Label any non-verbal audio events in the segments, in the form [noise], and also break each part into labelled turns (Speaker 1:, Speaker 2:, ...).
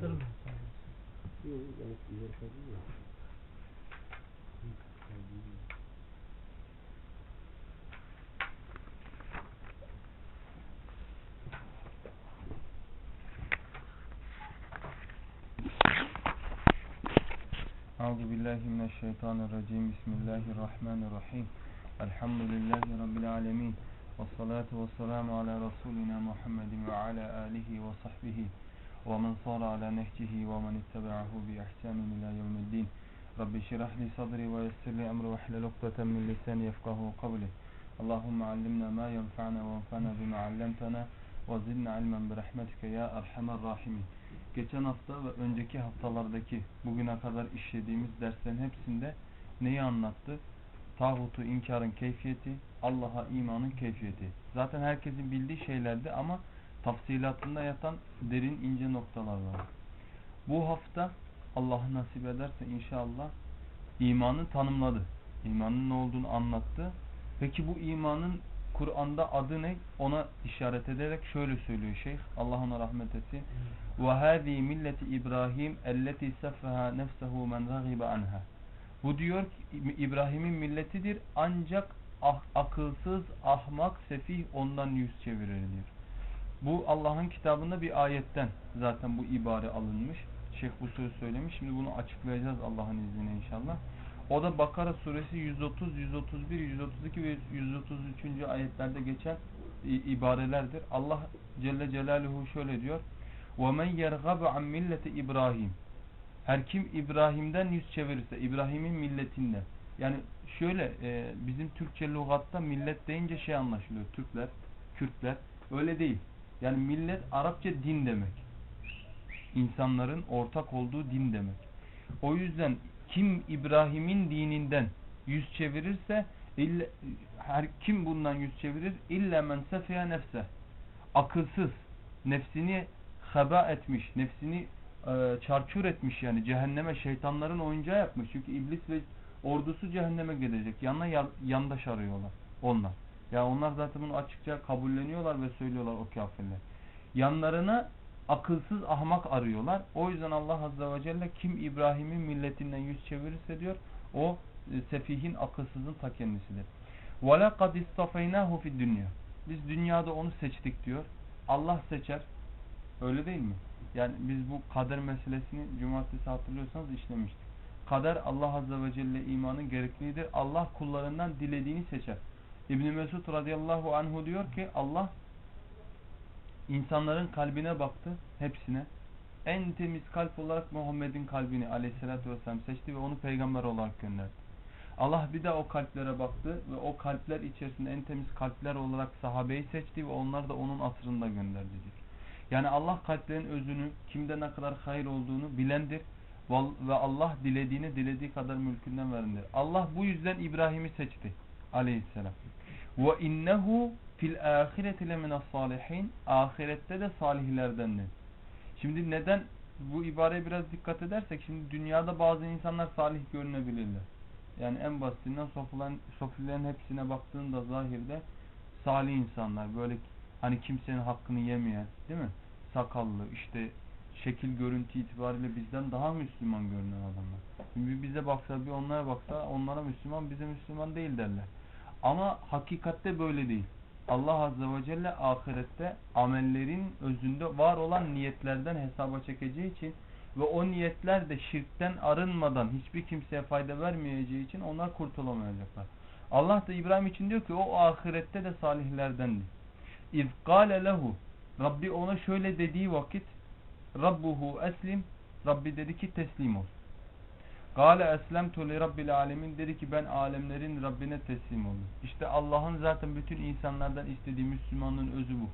Speaker 1: أعوذ بالله من الشيطان الرجيم. بسم الله الرحمن الرحيم. الحمد لله رب العالمين والصلاة والسلام على رسولنا محمد وعلى آله وصحبه ومن صار على نهجه ومن اتبعه بإحسان إلى يوم الدين رب اشرح لي صدري ويسر لي أمري واحلل عقدة من لساني يفقه قولي اللهم علمنا ما ينفعنا وانفعنا بما علمتنا وزدنا علما برحمتك يا أرحم الراحمين geçen hafta ve önceki haftalardaki bugüne kadar işlediğimiz derslerin hepsinde neyi anlattı? Tağutu inkarın keyfiyeti, Allah'a imanın keyfiyeti. Zaten herkesin bildiği şeylerdi ama Tafsilatında yatan derin ince noktalar var. Bu hafta Allah nasip ederse inşallah imanı tanımladı. İmanın ne olduğunu anlattı. Peki bu imanın Kur'an'da adı ne? Ona işaret ederek şöyle söylüyor şeyh. Allah ona rahmet etsin. Hmm. Ve hadi İbrahim elleti saffaha nefsehu men ragiba anha. Bu diyor ki İbrahim'in milletidir ancak ah, akılsız, ahmak, sefih ondan yüz çevirir diyor. Bu Allah'ın kitabında bir ayetten zaten bu ibare alınmış. Şeyh bu sözü söylemiş. Şimdi bunu açıklayacağız Allah'ın izniyle inşallah. O da Bakara suresi 130, 131, 132 ve 133. ayetlerde geçen ibarelerdir. Allah Celle Celaluhu şöyle diyor. وَمَنْ يَرْغَبُ عَنْ milleti İbrahim Her kim İbrahim'den yüz çevirirse, İbrahim'in milletinden. Yani şöyle e, bizim Türkçe lügatta millet deyince şey anlaşılıyor. Türkler, Kürtler. Öyle değil. Yani millet Arapça din demek. İnsanların ortak olduğu din demek. O yüzden kim İbrahim'in dininden yüz çevirirse illa, her kim bundan yüz çevirir? İlla men sefiya nefse. Akılsız nefsini heba etmiş nefsini e, çarçur etmiş yani cehenneme şeytanların oyuncağı yapmış. Çünkü iblis ve ordusu cehenneme gidecek. Yanına yandaş arıyorlar onlar ya onlar zaten bunu açıkça kabulleniyorlar ve söylüyorlar o kafirler yanlarına akılsız ahmak arıyorlar. O yüzden Allah Azze ve Celle kim İbrahim'in milletinden yüz çevirirse diyor o e, sefihin akılsızın ta kendisidir. وَلَقَدْ اِسْتَفَيْنَاهُ فِي dünya. Biz dünyada onu seçtik diyor. Allah seçer. Öyle değil mi? Yani biz bu kader meselesini cumartesi hatırlıyorsanız işlemiştik. Kader Allah Azze ve Celle imanın gerekliliğidir. Allah kullarından dilediğini seçer. İbn Mesud radıyallahu anhu diyor ki Allah İnsanların kalbine baktı, hepsine. En temiz kalp olarak Muhammed'in kalbini aleyhissalatü vesselam seçti ve onu peygamber olarak gönderdi. Allah bir de o kalplere baktı ve o kalpler içerisinde en temiz kalpler olarak sahabeyi seçti ve onlar da onun asrında diyor. Yani Allah kalplerin özünü, kimde ne kadar hayır olduğunu bilendir ve Allah dilediğini dilediği kadar mülkünden verendir. Allah bu yüzden İbrahim'i seçti aleyhisselam. Ve innehu fil ahireti lemine salihin ahirette de salihlerdendir. Şimdi neden bu ibareye biraz dikkat edersek şimdi dünyada bazı insanlar salih görünebilirler. Yani en basitinden sofilerin, sofilerin hepsine baktığında zahirde salih insanlar böyle hani kimsenin hakkını yemeyen değil mi? Sakallı işte şekil görüntü itibariyle bizden daha Müslüman görünen adamlar. Şimdi bize baksa bir onlara baksa onlara Müslüman bize Müslüman değil derler. Ama hakikatte böyle değil. Allah Azze ve Celle ahirette amellerin özünde var olan niyetlerden hesaba çekeceği için ve o niyetler de şirkten arınmadan hiçbir kimseye fayda vermeyeceği için onlar kurtulamayacaklar. Allah da İbrahim için diyor ki o ahirette de salihlerdendi. İz kâle lehu Rabbi ona şöyle dediği vakit Rabbuhu eslim Rabbi dedi ki teslim ol. Gale eslemtu li rabbil alemin dedi ki ben alemlerin Rabbine teslim oldum. İşte Allah'ın zaten bütün insanlardan istediği Müslümanlığın özü bu.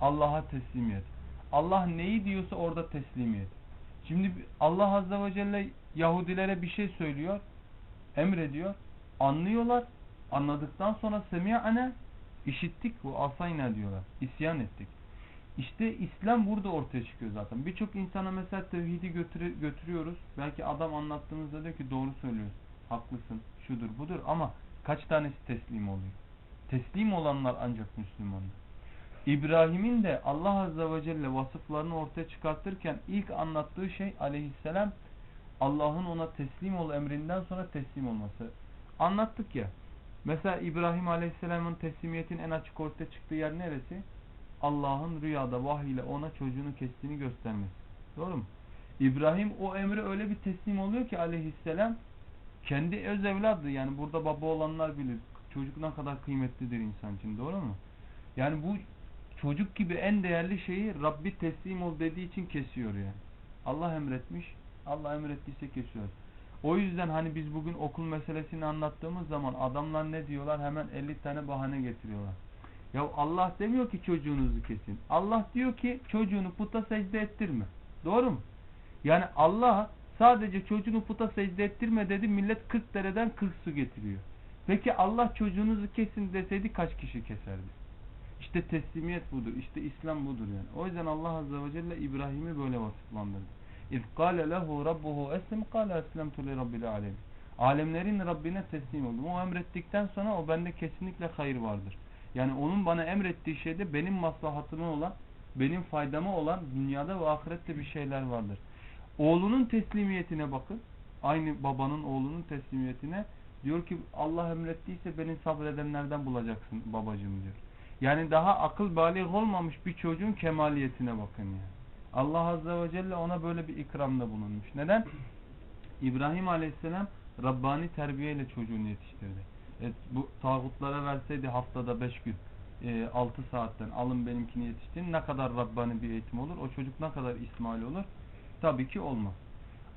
Speaker 1: Allah'a teslimiyet. Allah neyi diyorsa orada teslimiyet. Şimdi Allah Azze ve Celle Yahudilere bir şey söylüyor, emrediyor, anlıyorlar. Anladıktan sonra semi'ane işittik bu asayna diyorlar. İsyan ettik. İşte İslam burada ortaya çıkıyor zaten. Birçok insana mesela tevhidi götürü, götürüyoruz. Belki adam anlattığımızda diyor ki doğru söylüyorsun. Haklısın. Şudur budur ama kaç tanesi teslim oluyor? Teslim olanlar ancak Müslümanlar. İbrahim'in de Allah Azze ve Celle vasıflarını ortaya çıkartırken ilk anlattığı şey aleyhisselam Allah'ın ona teslim ol emrinden sonra teslim olması. Anlattık ya. Mesela İbrahim Aleyhisselam'ın teslimiyetin en açık ortaya çıktığı yer neresi? Allah'ın rüyada vahiy ile ona çocuğunu kestiğini göstermesi. Doğru mu? İbrahim o emre öyle bir teslim oluyor ki aleyhisselam kendi öz evladı yani burada baba olanlar bilir. Çocuk ne kadar kıymetlidir insan için doğru mu? Yani bu çocuk gibi en değerli şeyi Rabbi teslim ol dediği için kesiyor yani. Allah emretmiş. Allah emrettiyse kesiyor. O yüzden hani biz bugün okul meselesini anlattığımız zaman adamlar ne diyorlar? Hemen 50 tane bahane getiriyorlar. Ya Allah demiyor ki çocuğunuzu kesin. Allah diyor ki çocuğunu puta secde ettirme. Doğru mu? Yani Allah sadece çocuğunu puta secde ettirme dedi. Millet 40 dereden 40 su getiriyor. Peki Allah çocuğunuzu kesin deseydi kaç kişi keserdi? İşte teslimiyet budur. İşte İslam budur yani. O yüzden Allah Azze ve Celle İbrahim'i böyle vasıflandırdı. Kâle lehu rabbuhu eslim kâle eslemtu li rabbil alemin. Alemlerin Rabbine teslim oldum. O emrettikten sonra o bende kesinlikle hayır vardır. Yani onun bana emrettiği şeyde benim maslahatıma olan, benim faydama olan dünyada ve ahirette bir şeyler vardır. Oğlunun teslimiyetine bakın. Aynı babanın oğlunun teslimiyetine diyor ki Allah emrettiyse beni sabredenlerden bulacaksın babacığım diyor. Yani daha akıl balik olmamış bir çocuğun kemaliyetine bakın yani. Allah Azze ve Celle ona böyle bir ikramda bulunmuş. Neden? İbrahim Aleyhisselam Rabbani terbiyeyle çocuğunu yetiştirdi. Evet, bu tağutlara verseydi haftada 5 gün e, 6 saatten alın benimkini yetiştirin ne kadar Rabbani bir eğitim olur? O çocuk ne kadar İsmail olur? Tabii ki olmaz.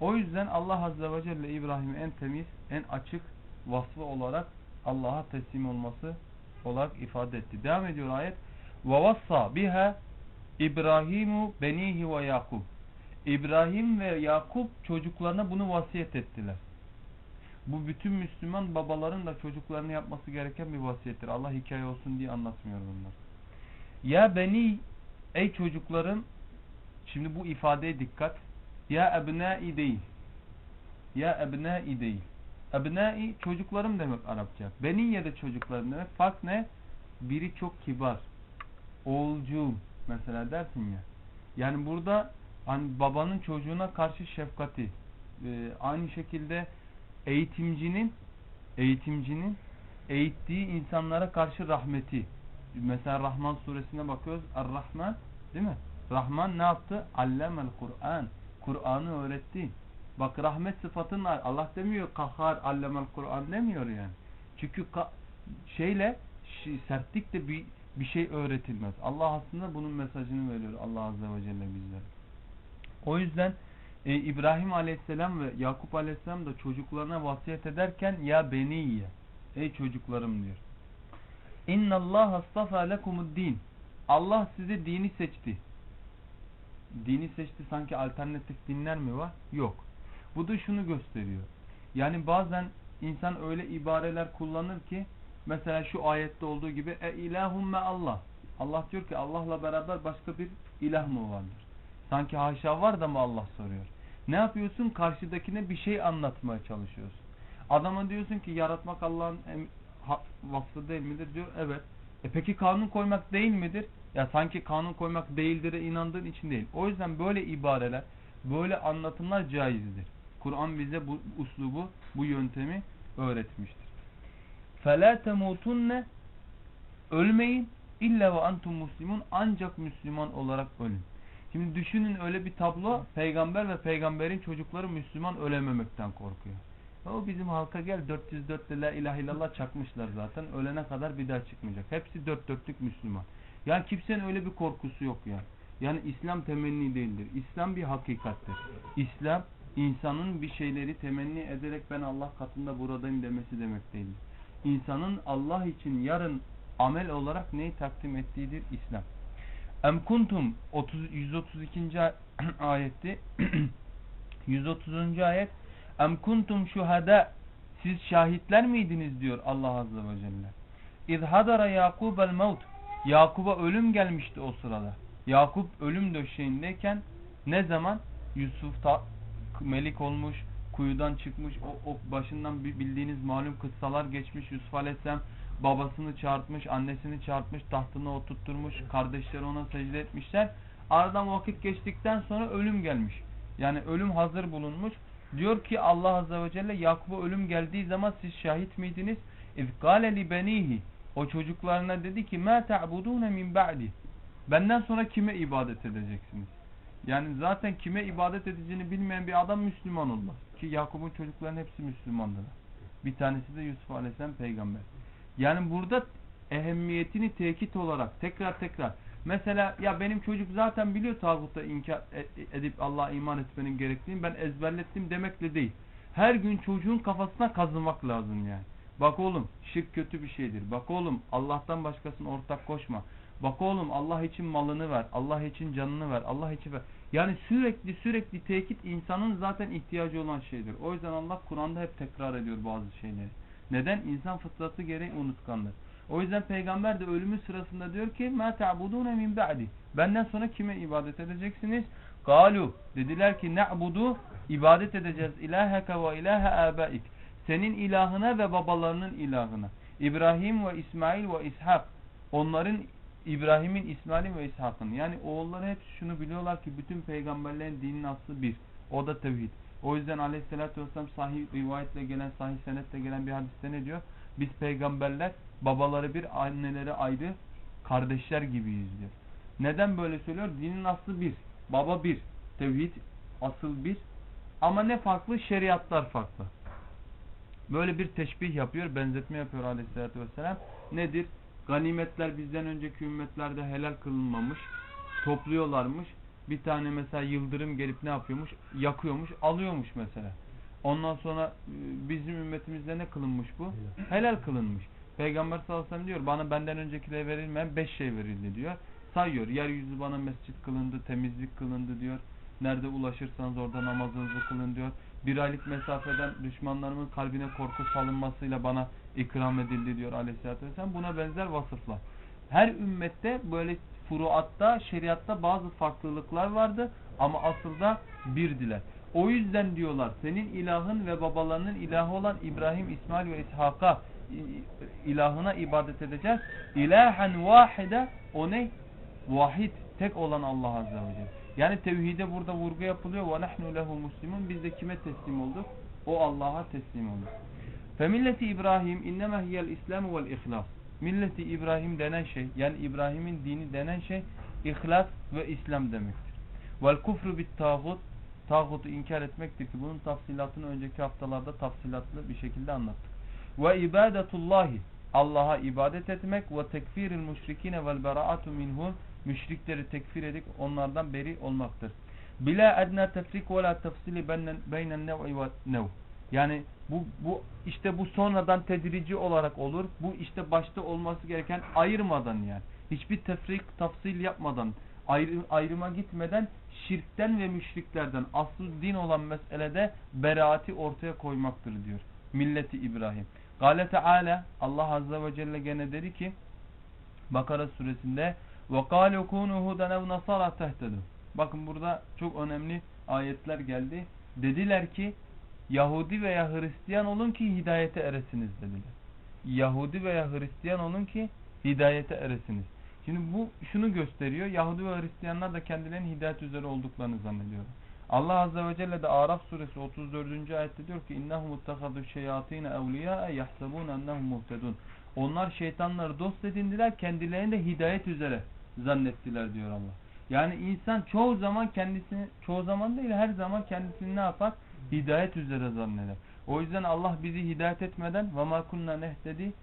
Speaker 1: O yüzden Allah Azze ve Celle İbrahim'i en temiz, en açık vasfı olarak Allah'a teslim olması olarak ifade etti. Devam ediyor ayet. وَوَصَّى biha İbrahimu benihi ve Yakub. İbrahim ve Yakup çocuklarına bunu vasiyet ettiler. Bu bütün Müslüman babaların da çocuklarına yapması gereken bir vasiyettir. Allah hikaye olsun diye anlatmıyor bunlar. Ya beni ey çocuklarım şimdi bu ifadeye dikkat. Ya ebnai değil. Ya ebnai değil. Ebnai çocuklarım demek Arapça. Beniye de çocuklarım demek. Fark ne? Biri çok kibar. Oğulcuğum mesela dersin ya. Yani burada hani babanın çocuğuna karşı şefkati e, aynı şekilde eğitimcinin eğitimcinin eğittiği insanlara karşı rahmeti. Mesela Rahman suresine bakıyoruz. Er-Rahman değil mi? Rahman ne yaptı? Allemel Kur'an. Kur'an'ı öğretti. Bak rahmet sıfatının Allah demiyor kahhar allemel Kur'an demiyor yani. Çünkü şeyle sertlikle bir bir şey öğretilmez. Allah aslında bunun mesajını veriyor Allah Azze ve Celle bizlere. O yüzden e, İbrahim Aleyhisselam ve Yakup Aleyhisselam da çocuklarına vasiyet ederken ya beniye ey çocuklarım diyor. İnna Allah astafa lekumud din. Allah size dini seçti. Dini seçti sanki alternatif dinler mi var? Yok. Bu da şunu gösteriyor. Yani bazen insan öyle ibareler kullanır ki mesela şu ayette olduğu gibi e ilahumme Allah. Allah diyor ki Allah'la beraber başka bir ilah mı vardır? Sanki haşa var da mı Allah soruyor. Ne yapıyorsun? Karşıdakine bir şey anlatmaya çalışıyorsun. Adama diyorsun ki yaratmak Allah'ın vasfı değil midir? Diyor evet. E peki kanun koymak değil midir? Ya sanki kanun koymak değildir'e inandığın için değil. O yüzden böyle ibareler, böyle anlatımlar caizdir. Kur'an bize bu uslubu, bu yöntemi öğretmiştir. فَلَا تَمُوتُنَّ Ölmeyin illa ve antum muslimun ancak Müslüman olarak ölün. Şimdi düşünün öyle bir tablo peygamber ve peygamberin çocukları Müslüman ölememekten korkuyor. O bizim halka gel 404 la ilahe illallah çakmışlar zaten. Ölene kadar bir daha çıkmayacak. Hepsi dört dörtlük Müslüman. Yani kimsenin öyle bir korkusu yok yani. Yani İslam temenni değildir. İslam bir hakikattir. İslam insanın bir şeyleri temenni ederek ben Allah katında buradayım demesi demek değildir. İnsanın Allah için yarın amel olarak neyi takdim ettiğidir İslam. Em kuntum 30 132. ayetti. 130. ayet Em kuntum şuhada siz şahitler miydiniz diyor Allah azze ve celle. İz hadara Yakubel maut Yakub'a ölüm gelmişti o sırada. Yakup ölüm döşeğindeyken ne zaman Yusuf ta, melik olmuş, kuyudan çıkmış, o, o başından bildiğiniz malum kıssalar geçmiş. Yusuf Aleyhisselam babasını çağırtmış, annesini çağırtmış, tahtına oturtturmuş, kardeşleri ona secde etmişler. Aradan vakit geçtikten sonra ölüm gelmiş. Yani ölüm hazır bulunmuş. Diyor ki Allah Azze ve Celle Yakup'a ölüm geldiği zaman siz şahit miydiniz? اِذْ قَالَ لِبَن۪يهِ O çocuklarına dedi ki مَا تَعْبُدُونَ مِنْ بَعْدِ Benden sonra kime ibadet edeceksiniz? Yani zaten kime ibadet edeceğini bilmeyen bir adam Müslüman olmaz. Ki Yakup'un çocukların hepsi Müslümandılar. Bir tanesi de Yusuf Aleyhisselam peygamber. Yani burada ehemmiyetini tekit olarak tekrar tekrar mesela ya benim çocuk zaten biliyor tağuta inkar e, edip Allah'a iman etmenin gerektiğini ben ezberlettim demekle değil. Her gün çocuğun kafasına kazımak lazım yani. Bak oğlum şirk kötü bir şeydir. Bak oğlum Allah'tan başkasına ortak koşma. Bak oğlum Allah için malını ver. Allah için canını ver. Allah için ver. Yani sürekli sürekli tekit insanın zaten ihtiyacı olan şeydir. O yüzden Allah Kur'an'da hep tekrar ediyor bazı şeyleri. Neden? İnsan fıtratı gereği unutkandır. O yüzden peygamber de ölümü sırasında diyor ki مَا تَعْبُدُونَ مِنْ بَعْدِ Benden sonra kime ibadet edeceksiniz? Galu Dediler ki ne'budu ibadet edeceğiz ilaheke ve ilahe abaik. Senin ilahına ve babalarının ilahına. İbrahim ve İsmail ve İshak. Onların İbrahim'in, İsmail'in ve İshak'ın. Yani oğulları hep şunu biliyorlar ki bütün peygamberlerin dinin aslı bir. O da tevhid. O yüzden aleyhissalatü vesselam sahih rivayetle gelen, sahih senetle gelen bir hadiste ne diyor? Biz peygamberler babaları bir, anneleri ayrı, kardeşler gibiyiz diyor. Neden böyle söylüyor? Dinin aslı bir. Baba bir. Tevhid asıl bir. Ama ne farklı? Şeriatlar farklı. Böyle bir teşbih yapıyor, benzetme yapıyor aleyhissalatü vesselam. Nedir? Ganimetler bizden önceki ümmetlerde helal kılınmamış. Topluyorlarmış. Bir tane mesela yıldırım gelip ne yapıyormuş? Yakıyormuş, alıyormuş mesela. Ondan sonra e, bizim ümmetimizde ne kılınmış bu? Helal kılınmış. Peygamber sallallahu aleyhi ve sellem diyor bana benden öncekilere verilmeyen beş şey verildi diyor. Sayıyor. Yeryüzü bana mescit kılındı, temizlik kılındı diyor. Nerede ulaşırsanız orada namazınızı kılın diyor. Bir aylık mesafeden düşmanlarımın kalbine korku salınmasıyla bana ikram edildi diyor aleyhissalatü vesselam. Buna benzer vasıflar. Her ümmette böyle furuatta, şeriatta bazı farklılıklar vardı ama asılda birdiler. O yüzden diyorlar senin ilahın ve babalarının ilahı olan İbrahim, İsmail ve İshak'a ilahına ibadet edeceğiz. İlahen vahide o ne? Vahid, tek olan Allah Azze ve Celle. Yani tevhide burada vurgu yapılıyor. Nahnu lehu muslimun. Biz de kime teslim olduk? O Allah'a teslim olduk. Femilleti İbrahim hiyel İslam vel ihlas. Milleti İbrahim denen şey, yani İbrahim'in dini denen şey ihlas ve İslam demektir. Vel kufru bit tağut tağutu inkar etmektir ki bunun tafsilatını önceki haftalarda tafsilatlı bir şekilde anlattık. Ve ibadetullahi Allah'a ibadet etmek ve tekfiril müşrikine vel beraatu minhum müşrikleri tekfir edip onlardan beri olmaktır. Bila edna tefrik ve la tefsili beynen nev'i ve nev. Yani bu, bu işte bu sonradan tedrici olarak olur. Bu işte başta olması gereken ayırmadan yani. Hiçbir tefrik, tafsil yapmadan, ayrı, ayrıma gitmeden şirkten ve müşriklerden asıl din olan meselede beraati ortaya koymaktır diyor. Milleti İbrahim. Gale Teala Allah Azze ve Celle gene dedi ki Bakara suresinde وَقَالُوا كُونُوا هُدًا اَوْ نَصَارَ تَهْتَدُوا Bakın burada çok önemli ayetler geldi. Dediler ki Yahudi veya Hristiyan olun ki hidayete eresiniz dediler. Yahudi veya Hristiyan olun ki hidayete eresiniz. Şimdi bu şunu gösteriyor. Yahudi ve Hristiyanlar da kendilerinin hidayet üzere olduklarını zannediyor. Allah Azze ve Celle de Araf suresi 34. ayette diyor ki innahum ittehadu şeyatine evliya yahsabun ennehum muhtedun. Onlar şeytanları dost edindiler kendilerini de hidayet üzere zannettiler diyor Allah. Yani insan çoğu zaman kendisini çoğu zaman değil her zaman kendisini ne yapar? Hidayet üzere zanneder. O yüzden Allah bizi hidayet etmeden ve ma kunna nehtedi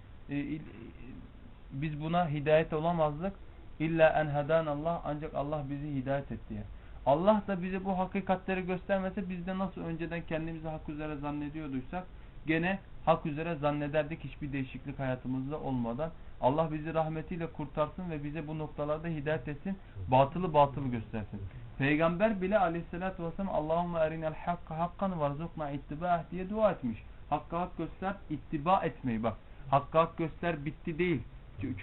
Speaker 1: biz buna hidayet olamazdık. İlla en hedan Allah ancak Allah bizi hidayet etti. Allah da bize bu hakikatleri göstermese biz de nasıl önceden kendimizi hak üzere zannediyorduysak gene hak üzere zannederdik hiçbir değişiklik hayatımızda olmadan. Allah bizi rahmetiyle kurtarsın ve bize bu noktalarda hidayet etsin. Batılı batılı göstersin. Peygamber bile aleyhissalatü vesselam Allahümme erinel hakka hakkan varzukna ittibah diye dua etmiş. Hakka hak göster, ittiba etmeyi bak. Hakka hak göster bitti değil.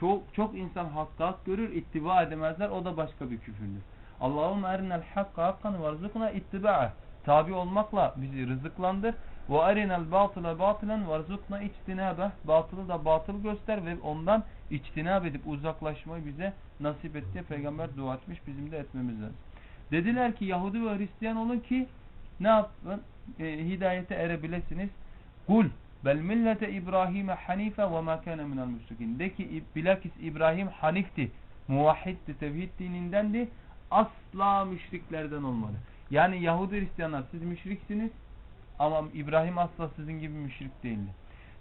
Speaker 1: Çok, çok insan hakka hak görür, ittiba edemezler. O da başka bir küfürdür. Allahümme erinel hakka hakkan varzukna ittiba'ah. Tabi olmakla bizi rızıklandır. Ve erinel batıla batılen varzukna içtinabeh. Batılı da batıl göster ve ondan içtinab edip uzaklaşmayı bize nasip et diye peygamber dua etmiş. Bizim de etmemiz lazım. Dediler ki Yahudi ve Hristiyan olun ki ne yapın? E, hidayete erebilesiniz. Kul bel millete İbrahim'e hanife ve ma kana minel müşrikin. De ki bilakis İbrahim hanifti. Muvahhiddi, tevhid dinindendi. Asla müşriklerden olmadı. Yani Yahudi Hristiyanlar siz müşriksiniz ama İbrahim asla sizin gibi müşrik değildi.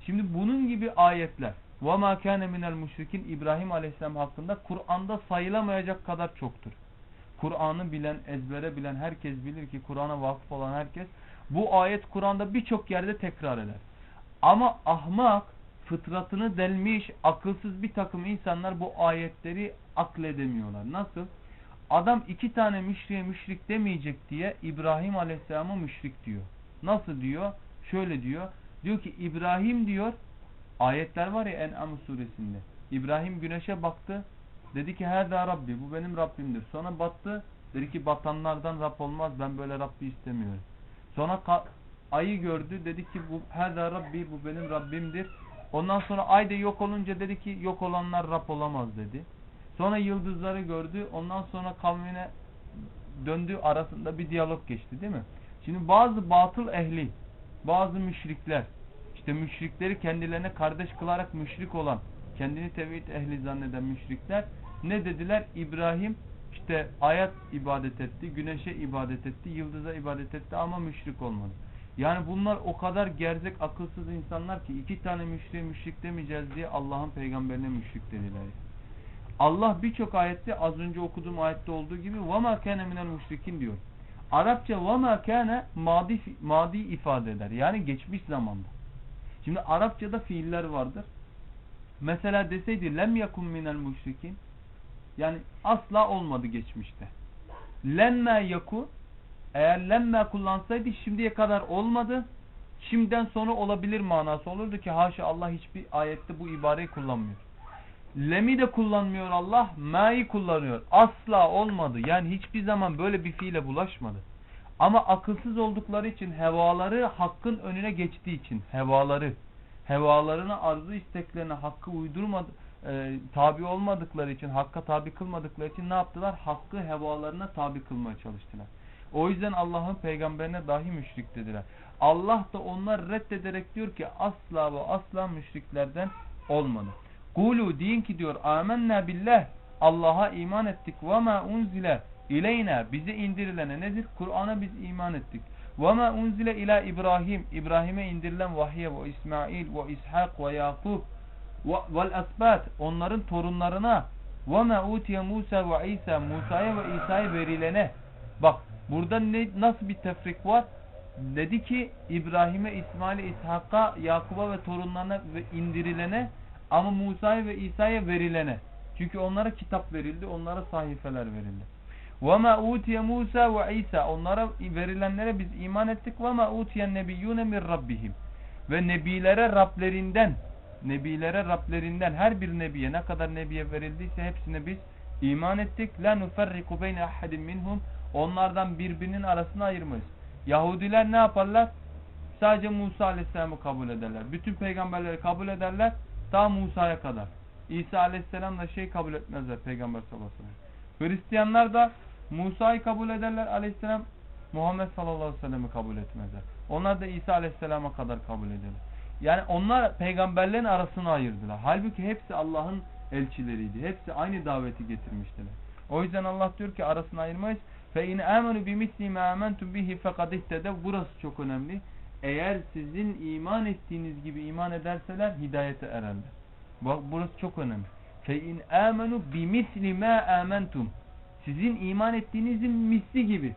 Speaker 1: Şimdi bunun gibi ayetler وَمَا كَانَ مِنَ الْمُشْرِكِينَ İbrahim Aleyhisselam hakkında Kur'an'da sayılamayacak kadar çoktur. Kur'an'ı bilen, ezbere bilen herkes bilir ki Kur'an'a vakıf olan herkes bu ayet Kur'an'da birçok yerde tekrar eder. Ama ahmak, fıtratını delmiş, akılsız bir takım insanlar bu ayetleri akledemiyorlar. Nasıl? Adam iki tane müşriye müşrik demeyecek diye İbrahim Aleyhisselam'a müşrik diyor. Nasıl diyor? Şöyle diyor. Diyor ki İbrahim diyor ayetler var ya En'am suresinde. İbrahim güneşe baktı. Dedi ki Hâdâ Rabbi bu benim Rabbimdir. Sonra battı. Dedi ki batanlardan Rab olmaz ben böyle Rabbi istemiyorum. Sonra ayı gördü. Dedi ki bu Hâdâ Rabbi bu benim Rabbimdir. Ondan sonra ay da yok olunca dedi ki yok olanlar Rab olamaz dedi. Sonra yıldızları gördü. Ondan sonra kavmine döndü arasında bir diyalog geçti değil mi? Şimdi bazı batıl ehli, bazı müşrikler, işte müşrikleri kendilerine kardeş kılarak müşrik olan, kendini tevhid ehli zanneden müşrikler ne dediler? İbrahim işte ayet ibadet etti, güneşe ibadet etti, yıldıza ibadet etti ama müşrik olmadı. Yani bunlar o kadar gerzek, akılsız insanlar ki iki tane müşriğe müşrik demeyeceğiz diye Allah'ın peygamberine müşrik dediler. Allah birçok ayette az önce okuduğum ayette olduğu gibi وَمَا كَانَ مِنَ الْمُشْرِكِينَ diyor. Arapça وَمَا كَانَ madi, madi ifade eder. Yani geçmiş zamanda. Şimdi Arapçada fiiller vardır. Mesela deseydi lem yakun minel müşrikin yani asla olmadı geçmişte. Lemme yakun eğer lemme kullansaydı şimdiye kadar olmadı. Şimdiden sonra olabilir manası olurdu ki haşa Allah hiçbir ayette bu ibareyi kullanmıyor. Lem'i de kullanmıyor Allah, ma'yı kullanıyor. Asla olmadı. Yani hiçbir zaman böyle bir fiile bulaşmadı. Ama akılsız oldukları için hevaları hakkın önüne geçtiği için hevaları, hevalarına arzu isteklerine hakkı uydurmadı, e, tabi olmadıkları için, hakka tabi kılmadıkları için ne yaptılar? Hakkı hevalarına tabi kılmaya çalıştılar. O yüzden Allah'ın peygamberine dahi müşrik dediler. Allah da onlar reddederek diyor ki asla ve asla müşriklerden olmadı. Kulu deyin ki diyor amennâ billah Allah'a iman ettik ve ma unzile ileyna bize indirilene nedir? Kur'an'a biz iman ettik. Ve ma unzile ila İbrahim İbrahim'e indirilen vahye ve İsmail ve İshak ve Yakub vel asbat onların torunlarına ve ma utiye Musa ve İsa Musa'ya ve İsa'ya verilene bak burada ne, nasıl bir tefrik var? Dedi ki İbrahim'e, İsmail'e, İshak'a, Yakub'a ve torunlarına ve indirilene ama Musa'ya ve İsa'ya verilene. Çünkü onlara kitap verildi, onlara sahifeler verildi. وَمَا اُوْتِيَ Musa ve İsa Onlara verilenlere biz iman ettik. وَمَا اُوْتِيَ النَّبِيُّونَ مِنْ رَبِّهِمْ Ve nebilere Rablerinden, nebilere Rablerinden her bir nebiye ne kadar nebiye verildiyse hepsine biz iman ettik. لَا نُفَرِّقُ بَيْنَ اَحَدٍ مِنْهُمْ Onlardan birbirinin arasını ayırmayız. Yahudiler ne yaparlar? Sadece Musa Aleyhisselam'ı kabul ederler. Bütün peygamberleri kabul ederler. Ta Musa'ya kadar. İsa Aleyhisselam da şey kabul etmezler Peygamber sallallahu aleyhi ve sellem. Hristiyanlar da Musa'yı kabul ederler aleyhisselam. Muhammed sallallahu aleyhi ve sellem'i kabul etmezler. Onlar da İsa aleyhisselama kadar kabul ederler. Yani onlar peygamberlerin arasını ayırdılar. Halbuki hepsi Allah'ın elçileriydi. Hepsi aynı daveti getirmiştiler. O yüzden Allah diyor ki arasını ayırmayız. Fe in amenu bi misli ma amantum bihi fekad. Burası çok önemli. Eğer sizin iman ettiğiniz gibi iman ederseler hidayete ererler. Bak burası çok önemli. Fe in amenu bi misli ma amantum. Sizin iman ettiğinizin misli gibi.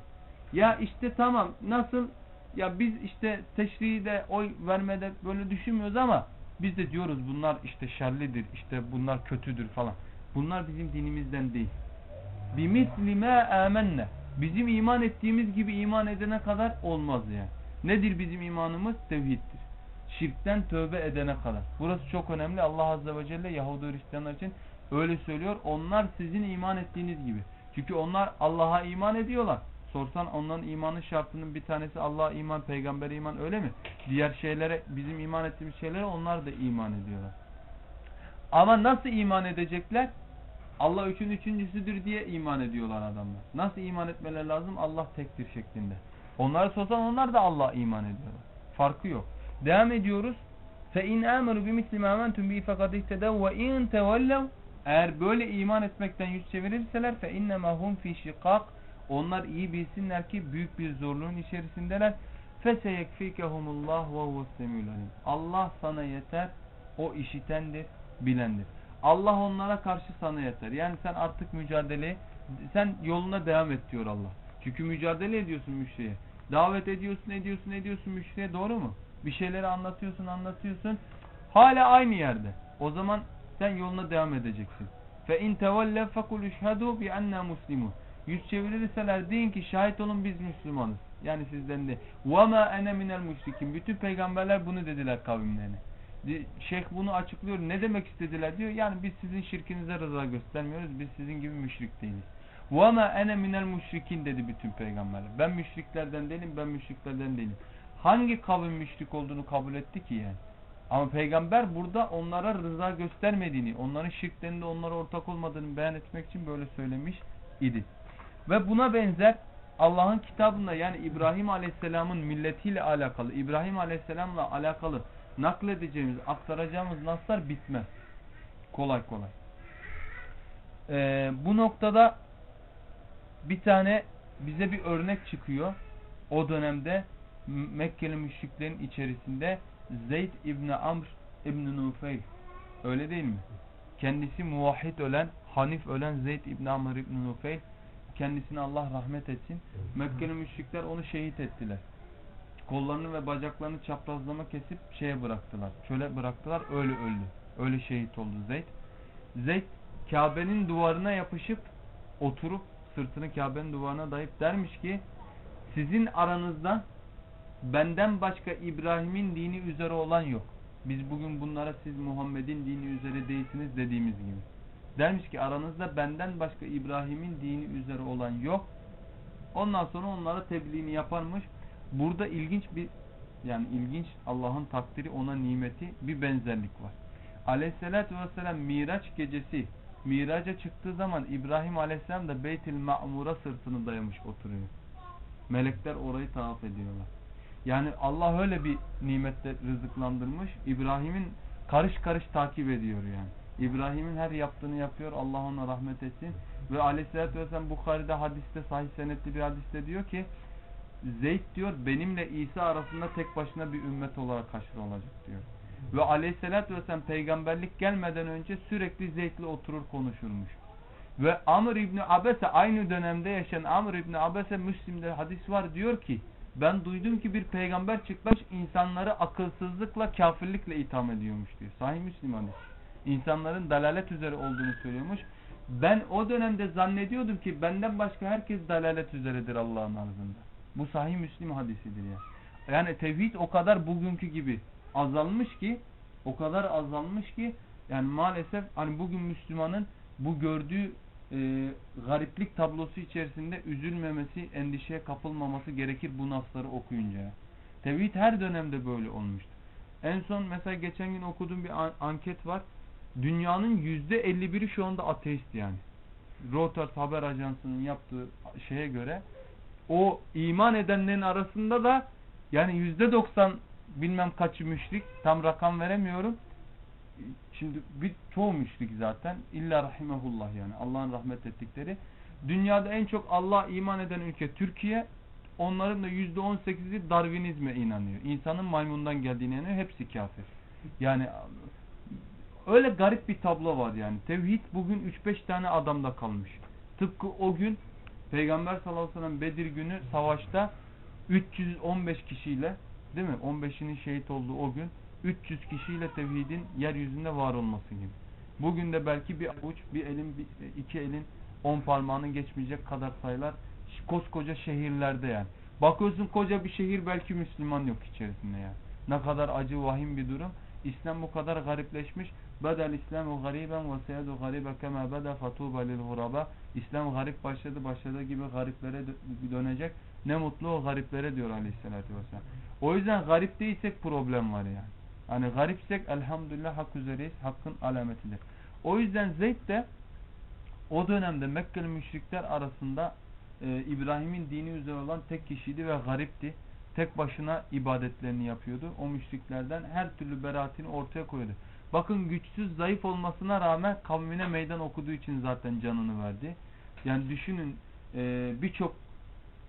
Speaker 1: Ya işte tamam nasıl ya biz işte teşriğde oy vermede böyle düşünmüyoruz ama biz de diyoruz bunlar işte şerlidir, işte bunlar kötüdür falan. Bunlar bizim dinimizden değil. Bimisli ma amenne. Bizim iman ettiğimiz gibi iman edene kadar olmaz yani. Nedir bizim imanımız? Tevhiddir. Şirkten tövbe edene kadar. Burası çok önemli. Allah Azze ve Celle Yahudi Hristiyanlar için öyle söylüyor. Onlar sizin iman ettiğiniz gibi. Çünkü onlar Allah'a iman ediyorlar. Sorsan onların imanın şartının bir tanesi Allah'a iman, peygambere iman öyle mi? Diğer şeylere, bizim iman ettiğimiz şeylere onlar da iman ediyorlar. Ama nasıl iman edecekler? Allah üçün üçüncüsüdür diye iman ediyorlar adamlar. Nasıl iman etmeler lazım? Allah tektir şeklinde. Onlara sorsan onlar da Allah'a iman ediyorlar. Farkı yok. Devam ediyoruz. فَاِنْ آمَنُوا بِمِثْلِ مَا آمَنْتُمْ بِهِ فَقَدْ اِهْتَدَوْا وَاِنْ تَوَلَّوْا Eğer böyle iman etmekten yüz çevirirseler فَاِنَّمَا هُمْ فِي شِقَاقٍ Onlar iyi bilsinler ki büyük bir zorluğun içerisindeler. فَسَيَكْفِيكَهُمُ اللّٰهُ وَهُوَ السَّمِيُّ الْعَلِيمُ Allah sana yeter, o işitendir, bilendir. Allah onlara karşı sana yeter. Yani sen artık mücadele, sen yoluna devam et diyor Allah. Çünkü mücadele ediyorsun müşriye. Davet ediyorsun, ediyorsun, ediyorsun müşriye doğru mu? Bir şeyleri anlatıyorsun, anlatıyorsun. Hala aynı yerde. O zaman sen yoluna devam edeceksin. Fe in tevellev fekul işhadu bi enna muslimun. Yüz çevirirseler deyin ki şahit olun biz Müslümanız. Yani sizden de. Ve ma ene minel. Bütün peygamberler bunu dediler kavimlerine. Şeyh bunu açıklıyor. Ne demek istediler diyor. Yani biz sizin şirkinize rıza göstermiyoruz. Biz sizin gibi müşrik değiliz. وَمَا ene minel müşrikin dedi bütün peygamberler. Ben müşriklerden değilim, ben müşriklerden değilim. Hangi kavim müşrik olduğunu kabul etti ki yani? Ama peygamber burada onlara rıza göstermediğini, onların şirklerinde onlara ortak olmadığını beyan etmek için böyle söylemiş idi. Ve buna benzer Allah'ın kitabında yani İbrahim Aleyhisselam'ın milletiyle alakalı, İbrahim Aleyhisselam'la alakalı nakledeceğimiz, aktaracağımız naslar bitmez. Kolay kolay. Ee, bu noktada bir tane bize bir örnek çıkıyor. O dönemde Mekkeli müşriklerin içerisinde Zeyd İbni Amr İbni Nufeyl öyle değil mi? Kendisi muvahhid ölen, hanif ölen Zeyd İbni Amr İbni Nufeyl kendisine Allah rahmet etsin. Mekkeli müşrikler onu şehit ettiler. Kollarını ve bacaklarını çaprazlama kesip şeye bıraktılar. Çöle bıraktılar. Öyle öldü. Öyle şehit oldu Zeyd. Zeyd Kabe'nin duvarına yapışıp oturup sırtını Kabe'nin duvarına dayıp dermiş ki sizin aranızda benden başka İbrahim'in dini üzere olan yok. Biz bugün bunlara siz Muhammed'in dini üzere değilsiniz dediğimiz gibi. Dermiş ki aranızda benden başka İbrahim'in dini üzere olan yok. Ondan sonra onlara tebliğini yaparmış. Burada ilginç bir yani ilginç Allah'ın takdiri ona nimeti bir benzerlik var. Aleyhissalatü vesselam Miraç gecesi Miraca çıktığı zaman İbrahim Aleyhisselam da Beytil Ma'mur'a sırtını dayamış oturuyor. Melekler orayı tavaf ediyorlar. Yani Allah öyle bir nimette rızıklandırmış. İbrahim'in karış karış takip ediyor yani. İbrahim'in her yaptığını yapıyor. Allah ona rahmet etsin. Ve Aleyhisselatü Vesselam Bukhari'de hadiste sahih senetli bir hadiste diyor ki Zeyd diyor benimle İsa arasında tek başına bir ümmet olarak haşr olacak diyor. Ve aleyhissalatü vesselam peygamberlik gelmeden önce sürekli Zeyd'le oturur konuşurmuş. Ve Amr İbni Abese aynı dönemde yaşayan Amr İbni Abese Müslim'de hadis var diyor ki ben duydum ki bir peygamber çıkmış insanları akılsızlıkla kafirlikle itham ediyormuş diyor. Sahih Müslim hadis. İnsanların dalalet üzere olduğunu söylüyormuş. Ben o dönemde zannediyordum ki benden başka herkes dalalet üzeredir Allah'ın arzında. Bu sahih Müslim hadisidir ya. Yani tevhid o kadar bugünkü gibi azalmış ki o kadar azalmış ki yani maalesef hani bugün Müslümanın bu gördüğü e, gariplik tablosu içerisinde üzülmemesi, endişeye kapılmaması gerekir bu nasları okuyunca. Tevhid her dönemde böyle olmuştu. En son mesela geçen gün okuduğum bir an anket var. Dünyanın yüzde 51'i şu anda ateist yani. Reuters haber ajansının yaptığı şeye göre o iman edenlerin arasında da yani yüzde 90 bilmem kaçı müşrik tam rakam veremiyorum. Şimdi bir çoğu müşrik zaten. İlla rahimehullah yani. Allah'ın rahmet ettikleri. Dünyada en çok Allah iman eden ülke Türkiye. Onların da yüzde on sekizi Darwinizme inanıyor. İnsanın maymundan geldiğine inanıyor. Hepsi kafir. Yani öyle garip bir tablo var yani. Tevhid bugün 3-5 tane adamda kalmış. Tıpkı o gün Peygamber sallallahu aleyhi ve sellem Bedir günü savaşta 315 kişiyle değil mi? 15'inin şehit olduğu o gün 300 kişiyle tevhidin yeryüzünde var olması gibi. Bugün de belki bir avuç, bir elin, bir, iki elin 10 parmağının geçmeyecek kadar sayılar koskoca şehirlerde yani. Bakıyorsun koca bir şehir belki Müslüman yok içerisinde yani. Ne kadar acı vahim bir durum. İslam bu kadar garipleşmiş. Bedel İslamu gariben ve seyedu garibe kema beda fatuba lil guraba. İslam garip başladı başladığı gibi gariplere dönecek. Ne mutlu o gariplere diyor aleyhissalatü vesselam. O yüzden garip değilsek problem var yani. Hani garipsek elhamdülillah hak üzereyiz. Hakkın alametidir. O yüzden Zeyd de o dönemde Mekkeli müşrikler arasında e, İbrahim'in dini üzere olan tek kişiydi ve garipti. Tek başına ibadetlerini yapıyordu. O müşriklerden her türlü beraatini ortaya koydu. Bakın güçsüz, zayıf olmasına rağmen kavmine meydan okuduğu için zaten canını verdi. Yani düşünün e, birçok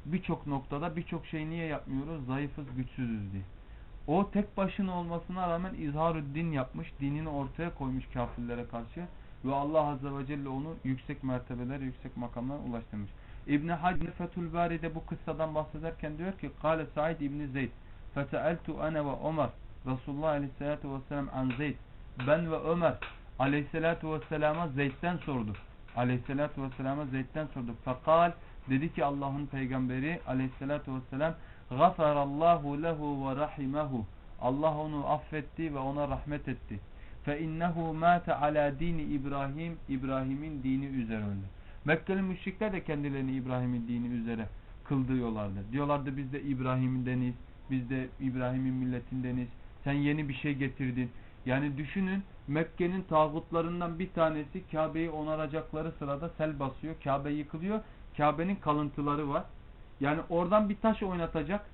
Speaker 1: birçok noktada birçok şey niye yapmıyoruz? Zayıfız, güçsüzüz diye. O tek başına olmasına rağmen izharü din yapmış, dinini ortaya koymuş kafirlere karşı ve Allah Azze ve Celle onu yüksek mertebeler, yüksek makamlara ulaştırmış. İbn Hac Fethül Bari'de bu kıssadan bahsederken diyor ki: "Kale Said İbn Zeyd, feseeltu ana ve Ömer Resulullah Aleyhissalatu vesselam an Zeyd. Ben ve Ömer Aleyhissalatu vesselama Zeyd'den sordu. Aleyhissalatu vesselama Zeyd'den sordu. Fekal dedi ki Allah'ın peygamberi Aleyhissalatu vesselam Gafarallahu lehu ve rahimehu. Allah onu affetti ve ona rahmet etti. İnnehu mate ala dini İbrahim. İbrahim'in dini üzere öldü. Mekkeli müşrikler de kendilerini İbrahim'in dini üzere kıldırıyorlardı. Diyorlardı biz de İbrahim'deniz, biz de İbrahim'in milletindeniz. Sen yeni bir şey getirdin. Yani düşünün Mekke'nin tağutlarından bir tanesi Kabe'yi onaracakları sırada sel basıyor. Kabe yıkılıyor. Kabe'nin kalıntıları var. Yani oradan bir taş oynatacak.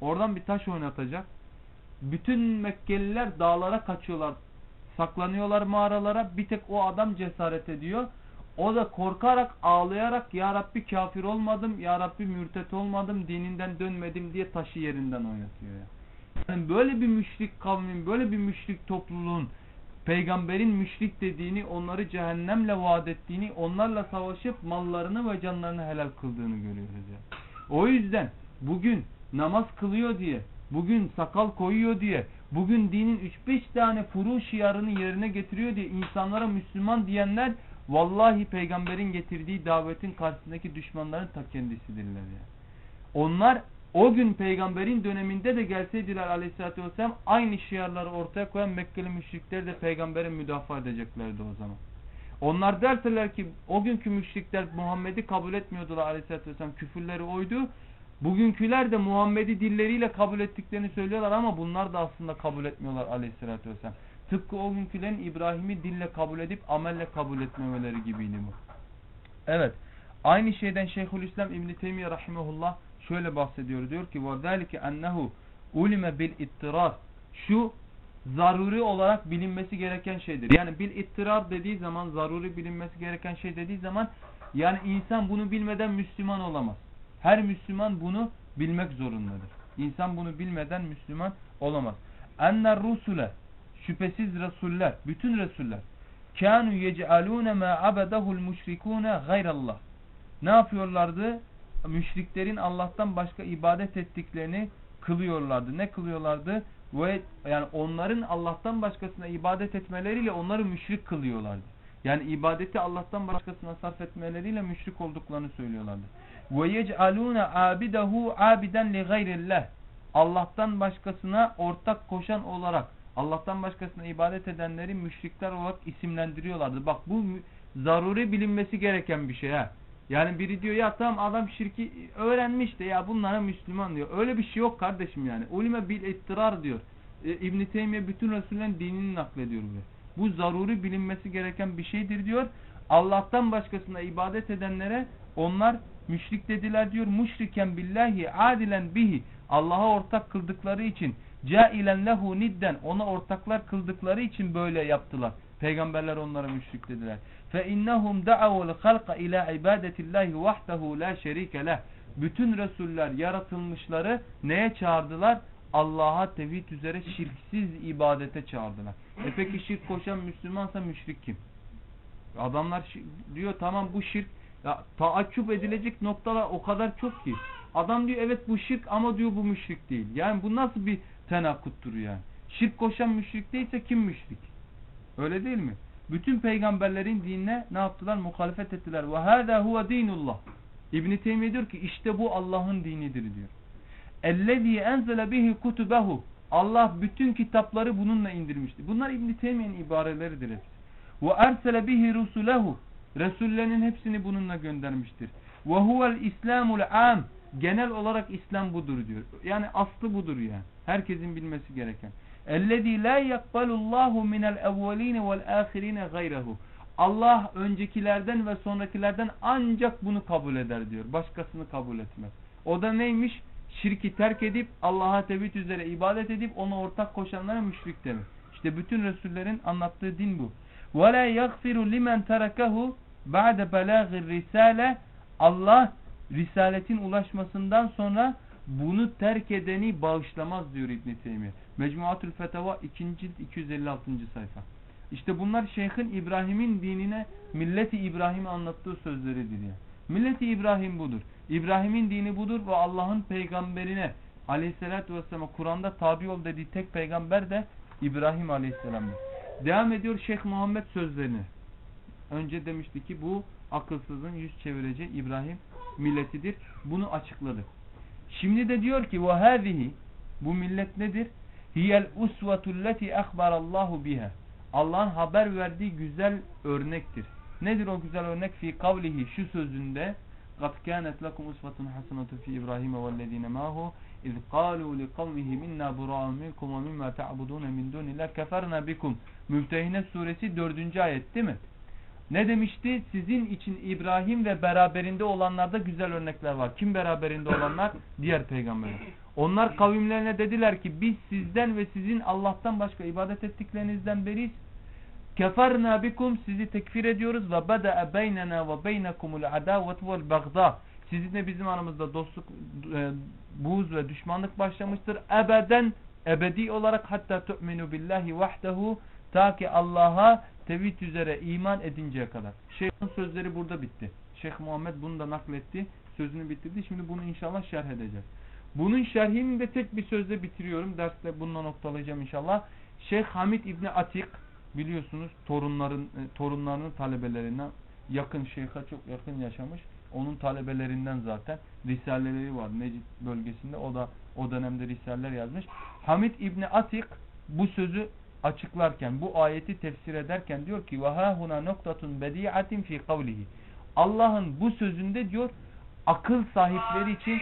Speaker 1: Oradan bir taş oynatacak. Bütün Mekkeliler dağlara kaçıyorlar. Saklanıyorlar mağaralara. Bir tek o adam cesaret ediyor. O da korkarak ağlayarak Ya Rabbi kafir olmadım, Ya Rabbi mürtet olmadım, dininden dönmedim diye taşı yerinden oynatıyor. Yani böyle bir müşrik kavmin, böyle bir müşrik topluluğun peygamberin müşrik dediğini, onları cehennemle vaat ettiğini, onlarla savaşıp mallarını ve canlarını helal kıldığını görüyoruz. Ya. O yüzden bugün namaz kılıyor diye, bugün sakal koyuyor diye, bugün dinin 3-5 tane furu şiarını yerine getiriyor diye insanlara Müslüman diyenler Vallahi peygamberin getirdiği davetin karşısındaki düşmanların ta kendisidirler ya. Onlar o gün peygamberin döneminde de gelseydiler aleyhissalatü vesselam aynı şiarları ortaya koyan Mekkeli müşrikler de peygambere müdafaa edeceklerdi o zaman. Onlar derseler ki o günkü müşrikler Muhammed'i kabul etmiyordular aleyhissalatü vesselam küfürleri oydu. Bugünküler de Muhammed'i dilleriyle kabul ettiklerini söylüyorlar ama bunlar da aslında kabul etmiyorlar aleyhissalatü vesselam. Tıpkı o günkülerin İbrahim'i dille kabul edip amelle kabul etmemeleri gibiydi bu. Evet. Aynı şeyden Şeyhülislam İbn Teymiyye rahimehullah şöyle bahsediyor. Diyor ki: "Ve ennehu ulime bil ittirar." Şu zaruri olarak bilinmesi gereken şeydir. Yani bil ittirar dediği zaman zaruri bilinmesi gereken şey dediği zaman yani insan bunu bilmeden Müslüman olamaz. Her Müslüman bunu bilmek zorundadır. İnsan bunu bilmeden Müslüman olamaz. Enner rusule Şüphesiz Resuller, bütün Resuller kânû yec'alûne mâ abedahul müşrikûne gayrallah. Ne yapıyorlardı? Müşriklerin Allah'tan başka ibadet ettiklerini kılıyorlardı. Ne kılıyorlardı? Ve yani onların Allah'tan başkasına ibadet etmeleriyle onları müşrik kılıyorlardı. Yani ibadeti Allah'tan başkasına sarf etmeleriyle müşrik olduklarını söylüyorlardı. Ve yec'alûne abidahu abiden li gayrillah. Allah'tan başkasına ortak koşan olarak Allah'tan başkasına ibadet edenleri müşrikler olarak isimlendiriyorlardı. Bak bu zaruri bilinmesi gereken bir şey ha. Yani biri diyor ya tamam adam şirki öğrenmiş de ya bunlara Müslüman diyor. Öyle bir şey yok kardeşim yani. Ulime bil ittirar diyor. E, İbn-i Teymiye bütün Resullerin dinini naklediyor bu. Bu zaruri bilinmesi gereken bir şeydir diyor. Allah'tan başkasına ibadet edenlere onlar müşrik dediler diyor. Müşriken billahi adilen bihi. Allah'a ortak kıldıkları için Cailen lehu nidden ona ortaklar kıldıkları için böyle yaptılar. Peygamberler onlara müşrik dediler. Fe innahum da'avul halqa ila ibadetillahi vahdehu la şerike leh. Bütün resuller yaratılmışları neye çağırdılar? Allah'a tevhid üzere şirksiz ibadete çağırdılar. E peki şirk koşan Müslümansa müşrik kim? Adamlar diyor tamam bu şirk ya, taaccüp edilecek noktalar o kadar çok ki. Adam diyor evet bu şirk ama diyor bu müşrik değil. Yani bu nasıl bir tenakuttur yani. Şirk koşan müşrik değilse kim müşrik? Öyle değil mi? Bütün peygamberlerin dinine ne yaptılar? Muhalefet ettiler. Ve hâzâ huve dinullah. İbn Teymiye diyor ki işte bu Allah'ın dinidir diyor. Ellezî enzele bihi kutubehu. Allah bütün kitapları bununla indirmişti. Bunlar İbn Teymiye'nin ibareleridir hepsi. Ve ersele bihi rusulehu. Resullerinin hepsini bununla göndermiştir. Ve huvel İslamul am. Genel olarak İslam budur diyor. Yani aslı budur yani. Herkesin bilmesi gereken. Ellezî la yakbalullahu minel evveline vel ahirine gayrehu. Allah öncekilerden ve sonrakilerden ancak bunu kabul eder diyor. Başkasını kabul etmez. O da neymiş? Şirki terk edip Allah'a tevhid üzere ibadet edip ona ortak koşanlara müşrik demek. İşte bütün Resullerin anlattığı din bu. وَلَا يَغْفِرُ لِمَنْ تَرَكَهُ بَعْدَ بَلَاغِ الرِّسَالَةِ Allah risaletin ulaşmasından sonra bunu terk edeni bağışlamaz diyor İbn Teymiye. Mecmuatül Fetava 2. cilt 256. sayfa. İşte bunlar Şeyh'in İbrahim'in dinine milleti İbrahim'i anlattığı sözleridir yani. Milleti İbrahim budur. İbrahim'in dini budur ve Allah'ın peygamberine aleyhissalatü vesselam Kur'an'da tabi ol dediği tek peygamber de İbrahim aleyhisselamdır. Devam ediyor Şeyh Muhammed sözlerini. Önce demişti ki bu akılsızın yüz çevireceği İbrahim milletidir. Bunu açıkladı. Şimdi de diyor ki وَهَذِهِ Bu millet nedir? هِيَ الْاُسْوَةُ الَّتِي اَخْبَرَ اللّٰهُ بِهَا Allah'ın haber verdiği güzel örnektir. Nedir o güzel örnek? Fi kavlihi şu sözünde قَدْ كَانَتْ لَكُمْ اُسْوَةٌ حَسَنَةٌ فِي إِبْرَاهِيمَ وَالَّذ۪ينَ مَاهُ اِذْ قَالُوا لِقَوْمِهِ مِنَّا بُرَاءٌ مِنْكُمْ وَمِمَّا تَعْبُدُونَ مِنْ دُونِ اللّٰهِ كَفَرْنَا بِكُمْ Mümtehine suresi 4. ayet değil mi? Ne demişti? Sizin için İbrahim ve beraberinde olanlarda güzel örnekler var. Kim beraberinde olanlar? Diğer peygamberler. Onlar kavimlerine dediler ki biz sizden ve sizin Allah'tan başka ibadet ettiklerinizden beriyiz. Keferna bikum sizi tekfir ediyoruz ve beda beynena ve beynekumul adavet vel bagda. Sizinle bizim aramızda dostluk, e, buğz ve düşmanlık başlamıştır. Ebeden, ebedi olarak hatta tu'minu billahi vahdehu ta ki Allah'a tevhid üzere iman edinceye kadar. Şeyh'in sözleri burada bitti. Şeyh Muhammed bunu da nakletti. Sözünü bitirdi. Şimdi bunu inşallah şerh edeceğiz. Bunun şerhini de tek bir sözle bitiriyorum. Derste bununla noktalayacağım inşallah. Şeyh Hamid İbni Atik biliyorsunuz torunların e, torunlarının talebelerinden yakın şeyha çok yakın yaşamış. Onun talebelerinden zaten risaleleri var Necid bölgesinde. O da o dönemde risaleler yazmış. Hamid İbni Atik bu sözü açıklarken, bu ayeti tefsir ederken diyor ki وَهَا noktatun bedi'atin fi kavlihi. Allah'ın bu sözünde diyor akıl sahipleri için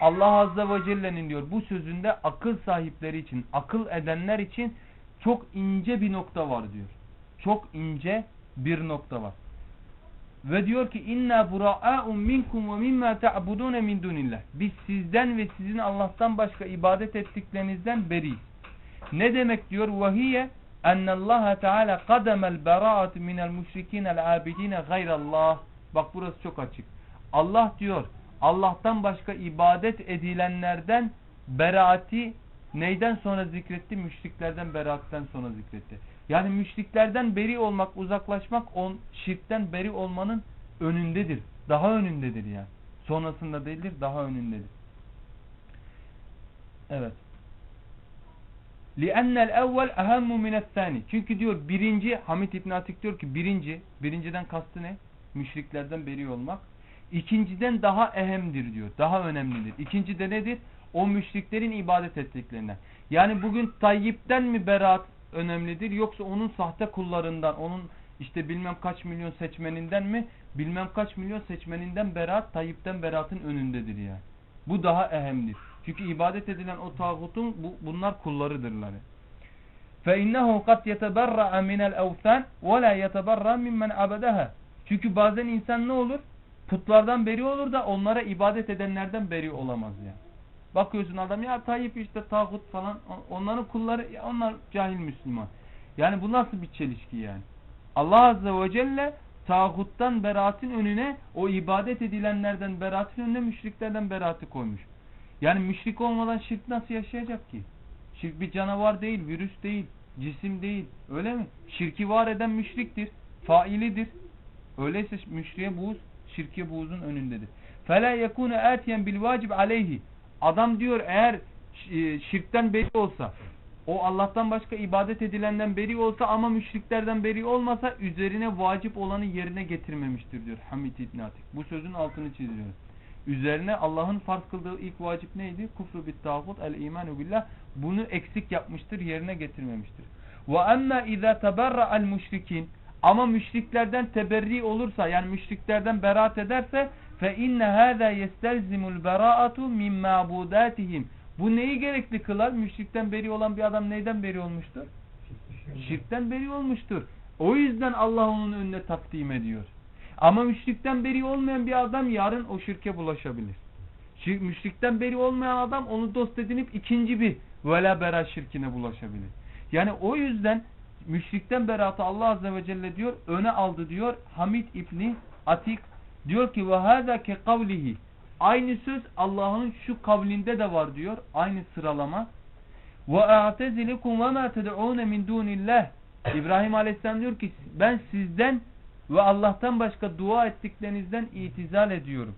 Speaker 1: Allah Azze ve Celle'nin diyor bu sözünde akıl sahipleri için, akıl edenler için çok ince bir nokta var diyor. Çok ince bir nokta var. Ve diyor ki inna bura'a'un minkum ve mimma ta'budun min dunillah. Biz sizden ve sizin Allah'tan başka ibadet ettiklerinizden beriyiz. Ne demek diyor? Ve hiye ennallaha teala kademel bera'at minel müşrikinel abidine gayrallah. Bak burası çok açık. Allah diyor Allah'tan başka ibadet edilenlerden beraati neyden sonra zikretti? Müşriklerden beraatten sonra zikretti. Yani müşriklerden beri olmak, uzaklaşmak on, şirkten beri olmanın önündedir. Daha önündedir yani. Sonrasında değildir, daha önündedir. Evet. لِأَنَّ الْاَوَّلْ اَهَمُّ مِنَ الثَّانِ Çünkü diyor birinci, Hamid İbn Atik diyor ki birinci, birinciden kastı ne? Müşriklerden beri olmak. İkinciden daha ehemdir diyor. Daha önemlidir. İkinci de nedir? O müşriklerin ibadet ettiklerinden. Yani bugün Tayyip'ten mi beraat önemlidir yoksa onun sahte kullarından, onun işte bilmem kaç milyon seçmeninden mi, bilmem kaç milyon seçmeninden beraat, Tayyip'ten beraatın önündedir yani. Bu daha ehemdir. Çünkü ibadet edilen o tağutun bu, bunlar kullarıdırlar. فَاِنَّهُ قَدْ يَتَبَرَّعَ مِنَ الْاَوْثَانِ وَلَا يَتَبَرَّعَ مِمَّنْ عَبَدَهَا Çünkü bazen insan ne olur? Putlardan beri olur da onlara ibadet edenlerden beri olamaz yani. Bakıyorsun adam ya Tayyip işte tağut falan onların kulları ya onlar cahil Müslüman. Yani bu nasıl bir çelişki yani? Allah Azze ve Celle tağuttan beraatın önüne o ibadet edilenlerden beraatın önüne müşriklerden beraatı koymuş. Yani müşrik olmadan şirk nasıl yaşayacak ki? Şirk bir canavar değil, virüs değil, cisim değil. Öyle mi? Şirki var eden müşriktir, failidir. Öyleyse müşriye buğz şirki buğzun önündedir. Fela yekunu atiyen bil vacib aleyhi. Adam diyor eğer e, şirkten beri olsa, o Allah'tan başka ibadet edilenden beri olsa ama müşriklerden beri olmasa üzerine vacip olanı yerine getirmemiştir diyor Hamid İbn Atik. Bu sözün altını çiziyoruz. Üzerine Allah'ın farz kıldığı ilk vacip neydi? Kufru bit tağut el imanu billah. Bunu eksik yapmıştır, yerine getirmemiştir. Ve emme izâ teberra'el müşrikin ama müşriklerden teberri olursa yani müşriklerden beraat ederse fe inne hâzâ yestelzimul berâatu min ma'budatihim. Bu neyi gerekli kılar? Müşrikten beri olan bir adam neyden beri olmuştur? Şirkten beri olmuştur. O yüzden Allah onun önüne takdim ediyor. Ama müşrikten beri olmayan bir adam yarın o şirke bulaşabilir. Şirk, müşrikten beri olmayan adam onu dost edinip ikinci bir vela bera şirkine bulaşabilir. Yani o yüzden müşrikten beratı Allah Azze ve Celle diyor öne aldı diyor Hamid İbni Atik diyor ki ve hâzâ ke kavlihi Aynı söz Allah'ın şu kavlinde de var diyor. Aynı sıralama. Ve a'tezilukum ve ma ted'un min dunillah. İbrahim Aleyhisselam diyor ki ben sizden ve Allah'tan başka dua ettiklerinizden itizal ediyorum.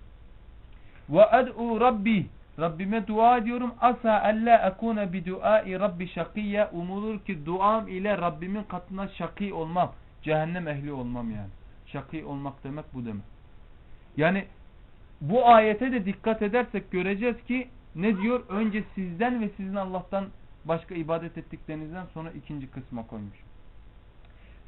Speaker 1: Ve ad'u rabbi Rabbime dua ediyorum. Asa alla akuna bi duai rabbi şakiyye. Umulur ki duam ile Rabbimin katına şakî olmam. Cehennem ehli olmam yani. Şakî olmak demek bu demek. Yani bu ayete de dikkat edersek göreceğiz ki ne diyor? Önce sizden ve sizin Allah'tan başka ibadet ettiklerinizden sonra ikinci kısma koymuş.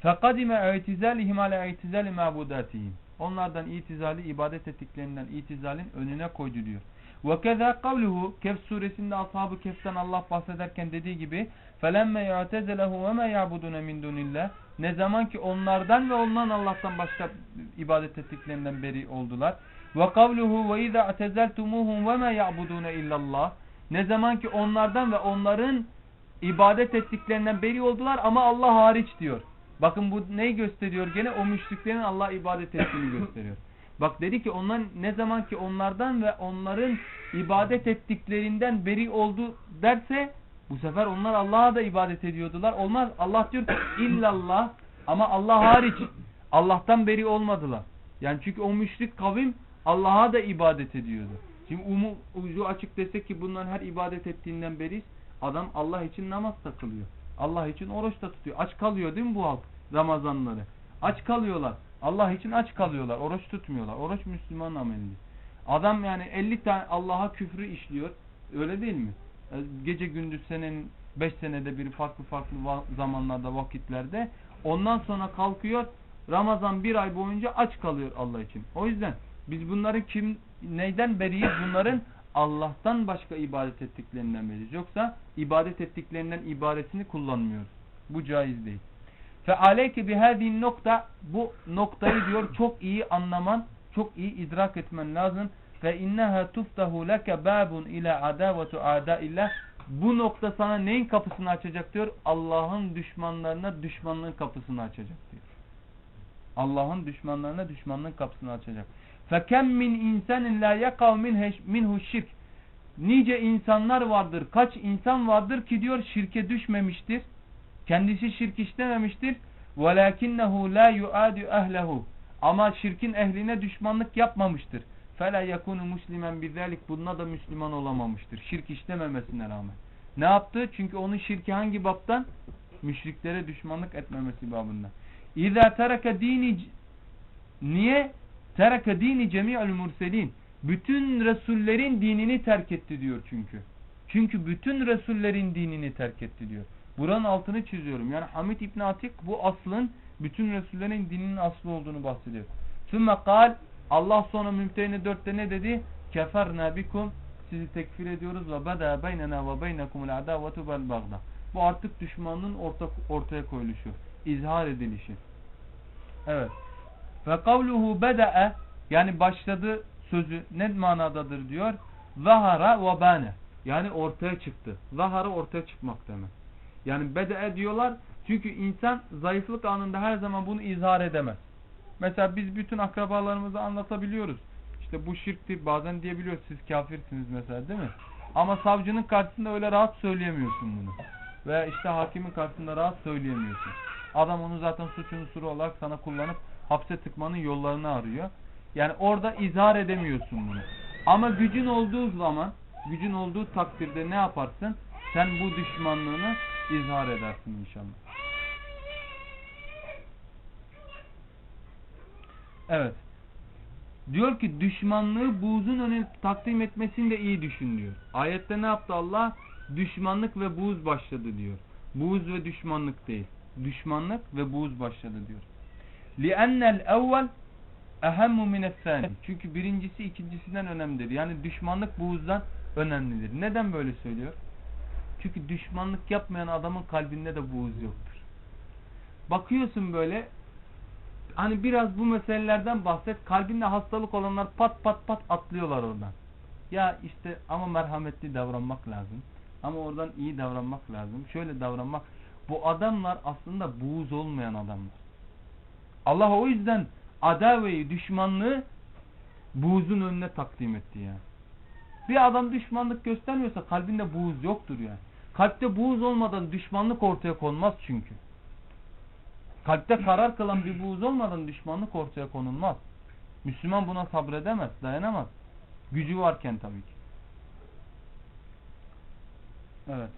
Speaker 1: فَقَدِمَ اَعْتِزَالِهِمْ عَلَى اَعْتِزَالِ مَعْبُدَاتِهِمْ Onlardan itizali, ibadet ettiklerinden itizalin önüne koydu diyor. وَكَذَا قَوْلُهُ Kehf suresinde Ashab-ı Kehf'ten Allah bahsederken dediği gibi فَلَمَّ يَعْتَزَلَهُ وَمَا يَعْبُدُونَ مِنْ دُونِ اللّٰهِ Ne zaman ki onlardan ve ondan Allah'tan başka ibadet ettiklerinden beri oldular. Ve kavluhu ve izâ atezeltumuhum ve mâ ya'budûne illallah. Ne zaman ki onlardan ve onların ibadet ettiklerinden beri oldular ama Allah hariç diyor. Bakın bu neyi gösteriyor? Gene o müşriklerin Allah ibadet ettiğini gösteriyor. Bak dedi ki onlar ne zaman ki onlardan ve onların ibadet ettiklerinden beri oldu derse bu sefer onlar Allah'a da ibadet ediyordular. Olmaz. Allah diyor ki [clears throat] illallah ama Allah hariç. Allah'tan beri olmadılar. Yani çünkü o müşrik kavim Allah'a da ibadet ediyordu. Şimdi umu, ucu açık desek ki bunların her ibadet ettiğinden beriyiz. Adam Allah için namaz takılıyor. Allah için oruç da tutuyor. Aç kalıyor değil mi bu halk Ramazanları? Aç kalıyorlar. Allah için aç kalıyorlar. Oruç tutmuyorlar. Oruç Müslüman amelidir. Adam yani 50 tane Allah'a küfrü işliyor. Öyle değil mi? E, gece gündüz senenin 5 senede bir farklı farklı zamanlarda vakitlerde. Ondan sonra kalkıyor Ramazan bir ay boyunca aç kalıyor Allah için. O yüzden biz bunları kim neyden beriyiz? Bunların Allah'tan başka ibadet ettiklerinden beriyiz. Yoksa ibadet ettiklerinden ibaretini kullanmıyoruz. Bu caiz değil. Fe aleyke bihâzîn nokta bu noktayı diyor çok iyi anlaman, çok iyi idrak etmen lazım. Fe inneha tuftahu leke babun ila adavetu adaillah. Bu nokta sana neyin kapısını açacak diyor? Allah'ın düşmanlarına düşmanlığın kapısını açacak diyor. Allah'ın düşmanlarına düşmanlığın kapısını açacak. Fekem min insanin la yakav minhu şirk. Nice insanlar vardır, kaç insan vardır ki diyor şirke düşmemiştir Kendisi şirk işlememiştir. وَلَاكِنَّهُ لَا يُعَادُ اَهْلَهُ Ama şirkin ehline düşmanlık yapmamıştır. فَلَا يَكُونُ مُسْلِمًا بِذَٰلِكَ Bununla da Müslüman olamamıştır. Şirk işlememesine rağmen. Ne yaptı? Çünkü onun şirki hangi baptan? Müşriklere düşmanlık etmemesi babından. İza tereke dini niye? Tereke dini cemi'ül murselin. Bütün Resullerin dinini terk etti diyor çünkü. Çünkü bütün Resullerin dinini terk etti diyor. Buranın altını çiziyorum. Yani Hamid İbn Atik bu aslın bütün Resullerin dininin aslı olduğunu bahsediyor. Sümme kal Allah sonra Mümtehine dörtte ne dedi? Keferna bikum sizi tekfir ediyoruz ve beda beynena ve beynekumul adavetu bel bagda. Bu artık düşmanlığın orta, ortaya koyuluşu izhar edilişi. Evet. Ve kavluhu beda'a yani başladı sözü ne manadadır diyor? Zahara ve bane. Yani ortaya çıktı. Zahara ortaya çıkmak demek. Yani beda'a diyorlar çünkü insan zayıflık anında her zaman bunu izhar edemez. Mesela biz bütün akrabalarımızı anlatabiliyoruz. İşte bu şirktir bazen diyebiliyoruz siz kafirsiniz mesela değil mi? Ama savcının karşısında öyle rahat söyleyemiyorsun bunu. Veya işte hakimin karşısında rahat söyleyemiyorsun. Adam onu zaten suç unsuru olarak sana kullanıp hapse tıkmanın yollarını arıyor. Yani orada izhar edemiyorsun bunu. Ama gücün olduğu zaman, gücün olduğu takdirde ne yaparsın? Sen bu düşmanlığını izhar edersin inşallah. Evet. Diyor ki düşmanlığı buğzun önüne takdim etmesini de iyi düşün diyor. Ayette ne yaptı Allah? Düşmanlık ve buğz başladı diyor. Buğz ve düşmanlık değil. Düşmanlık ve buğz başladı diyor. لِأَنَّ الْاَوَّلْ اَهَمُّ مِنَ الثَّانِ Çünkü birincisi ikincisinden önemlidir. Yani düşmanlık buğzdan önemlidir. Neden böyle söylüyor? Çünkü düşmanlık yapmayan adamın kalbinde de buğz yoktur. Bakıyorsun böyle hani biraz bu meselelerden bahset. Kalbinde hastalık olanlar pat pat pat atlıyorlar oradan. Ya işte ama merhametli davranmak lazım. Ama oradan iyi davranmak lazım. Şöyle davranmak. Bu adamlar aslında buğz olmayan adamlar. Allah o yüzden adaveyi, düşmanlığı buğzun önüne takdim etti yani. Bir adam düşmanlık göstermiyorsa kalbinde buğz yoktur yani. Kalpte buğz olmadan düşmanlık ortaya konmaz çünkü. Kalpte karar kılan bir buğz olmadan düşmanlık ortaya konulmaz. Müslüman buna sabredemez, dayanamaz. Gücü varken tabii ki. Evet.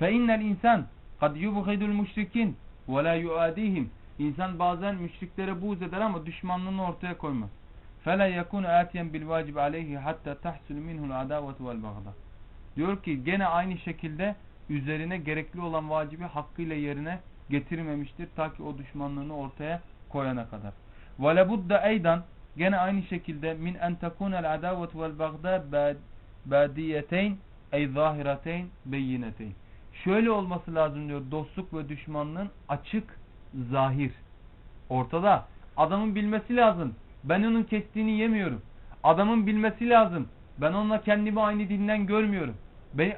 Speaker 1: فَاِنَّ الْاِنْسَانِ قَدْ يُبْغِدُ الْمُشْرِكِينَ وَلَا يُعَادِيهِمْ İnsan bazen müşriklere buğz eder ama düşmanlığını ortaya koymaz. فَلَا يَكُونَ آتِيًا بِالْوَاجِبِ عَلَيْهِ حَتَّى تَحْسُلُ مِنْهُ الْعَدَاوَةُ وَالْبَغْضَ Diyor ki gene aynı şekilde üzerine gerekli olan vacibi hakkıyla yerine getirmemiştir ta ki o düşmanlığını ortaya koyana kadar. وَلَبُدَّ اَيْدًا Gene aynı şekilde min en tekune el-adavet vel bagda badiyeteyn ey zahirateyn beyineteyn. Şöyle olması lazım diyor dostluk ve düşmanlığın açık, zahir. Ortada. Adamın bilmesi lazım. Ben onun kestiğini yemiyorum. Adamın bilmesi lazım. Ben onunla kendimi aynı dinden görmüyorum.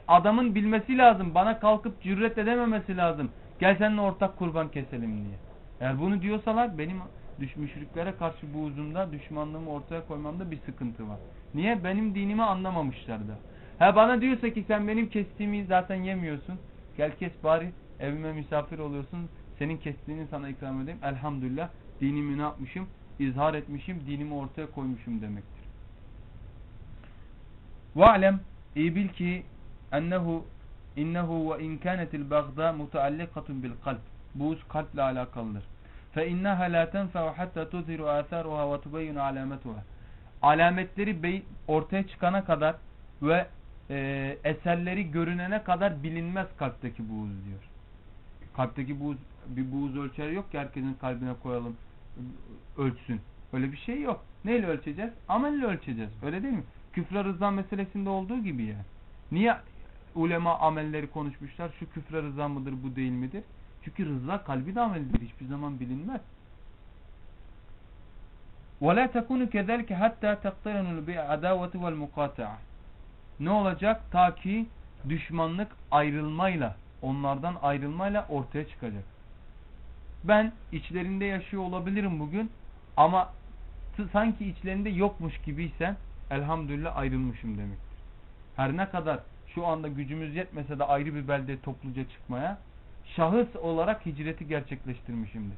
Speaker 1: Adamın bilmesi lazım. Bana kalkıp cüret edememesi lazım. Gel seninle ortak kurban keselim diye. Eğer bunu diyorsalar benim müşriklere karşı bu uzunda düşmanlığımı ortaya koymamda bir sıkıntı var. Niye? Benim dinimi anlamamışlar da. Ha bana diyorsa ki sen benim kestiğimi zaten yemiyorsun. Gel kes bari evime misafir oluyorsun. Senin kestiğini sana ikram edeyim. Elhamdülillah dinimi ne yapmışım? İzhar etmişim. Dinimi ortaya koymuşum demektir. Ve'lem iyi bil ki ennehu innehu ve in kanetil bagda mutaallikatun bil kalp. Buğz kalple alakalıdır. Fe innaha la tenfa'u hatta tuzhiru atharuha ve tubayyinu alametuha. Alametleri ortaya çıkana kadar ve e, eserleri görünene kadar bilinmez kalpteki buğuz diyor. Kalpteki buğuz bir buğuz ölçeri yok ki herkesin kalbine koyalım ölçsün. Öyle bir şey yok. Neyle ölçeceğiz? Amelle ölçeceğiz. Öyle değil mi? Küfre rıza meselesinde olduğu gibi yani. Niye ulema amelleri konuşmuşlar? Şu küfre rıza mıdır bu değil midir? Çünkü rıza kalbi de amelidir. Hiçbir zaman bilinmez. وَلَا تَكُونُ كَذَلْكَ حَتَّى تَقْتَرَنُ الْبِعَدَاوَةِ وَالْمُقَاطَعَ Ne olacak? Ta ki düşmanlık ayrılmayla, onlardan ayrılmayla ortaya çıkacak. Ben içlerinde yaşıyor olabilirim bugün ama sanki içlerinde yokmuş gibiysen elhamdülillah ayrılmışım demektir. Her ne kadar şu anda gücümüz yetmese de ayrı bir belde topluca çıkmaya şahıs olarak hicreti gerçekleştirmişimdir.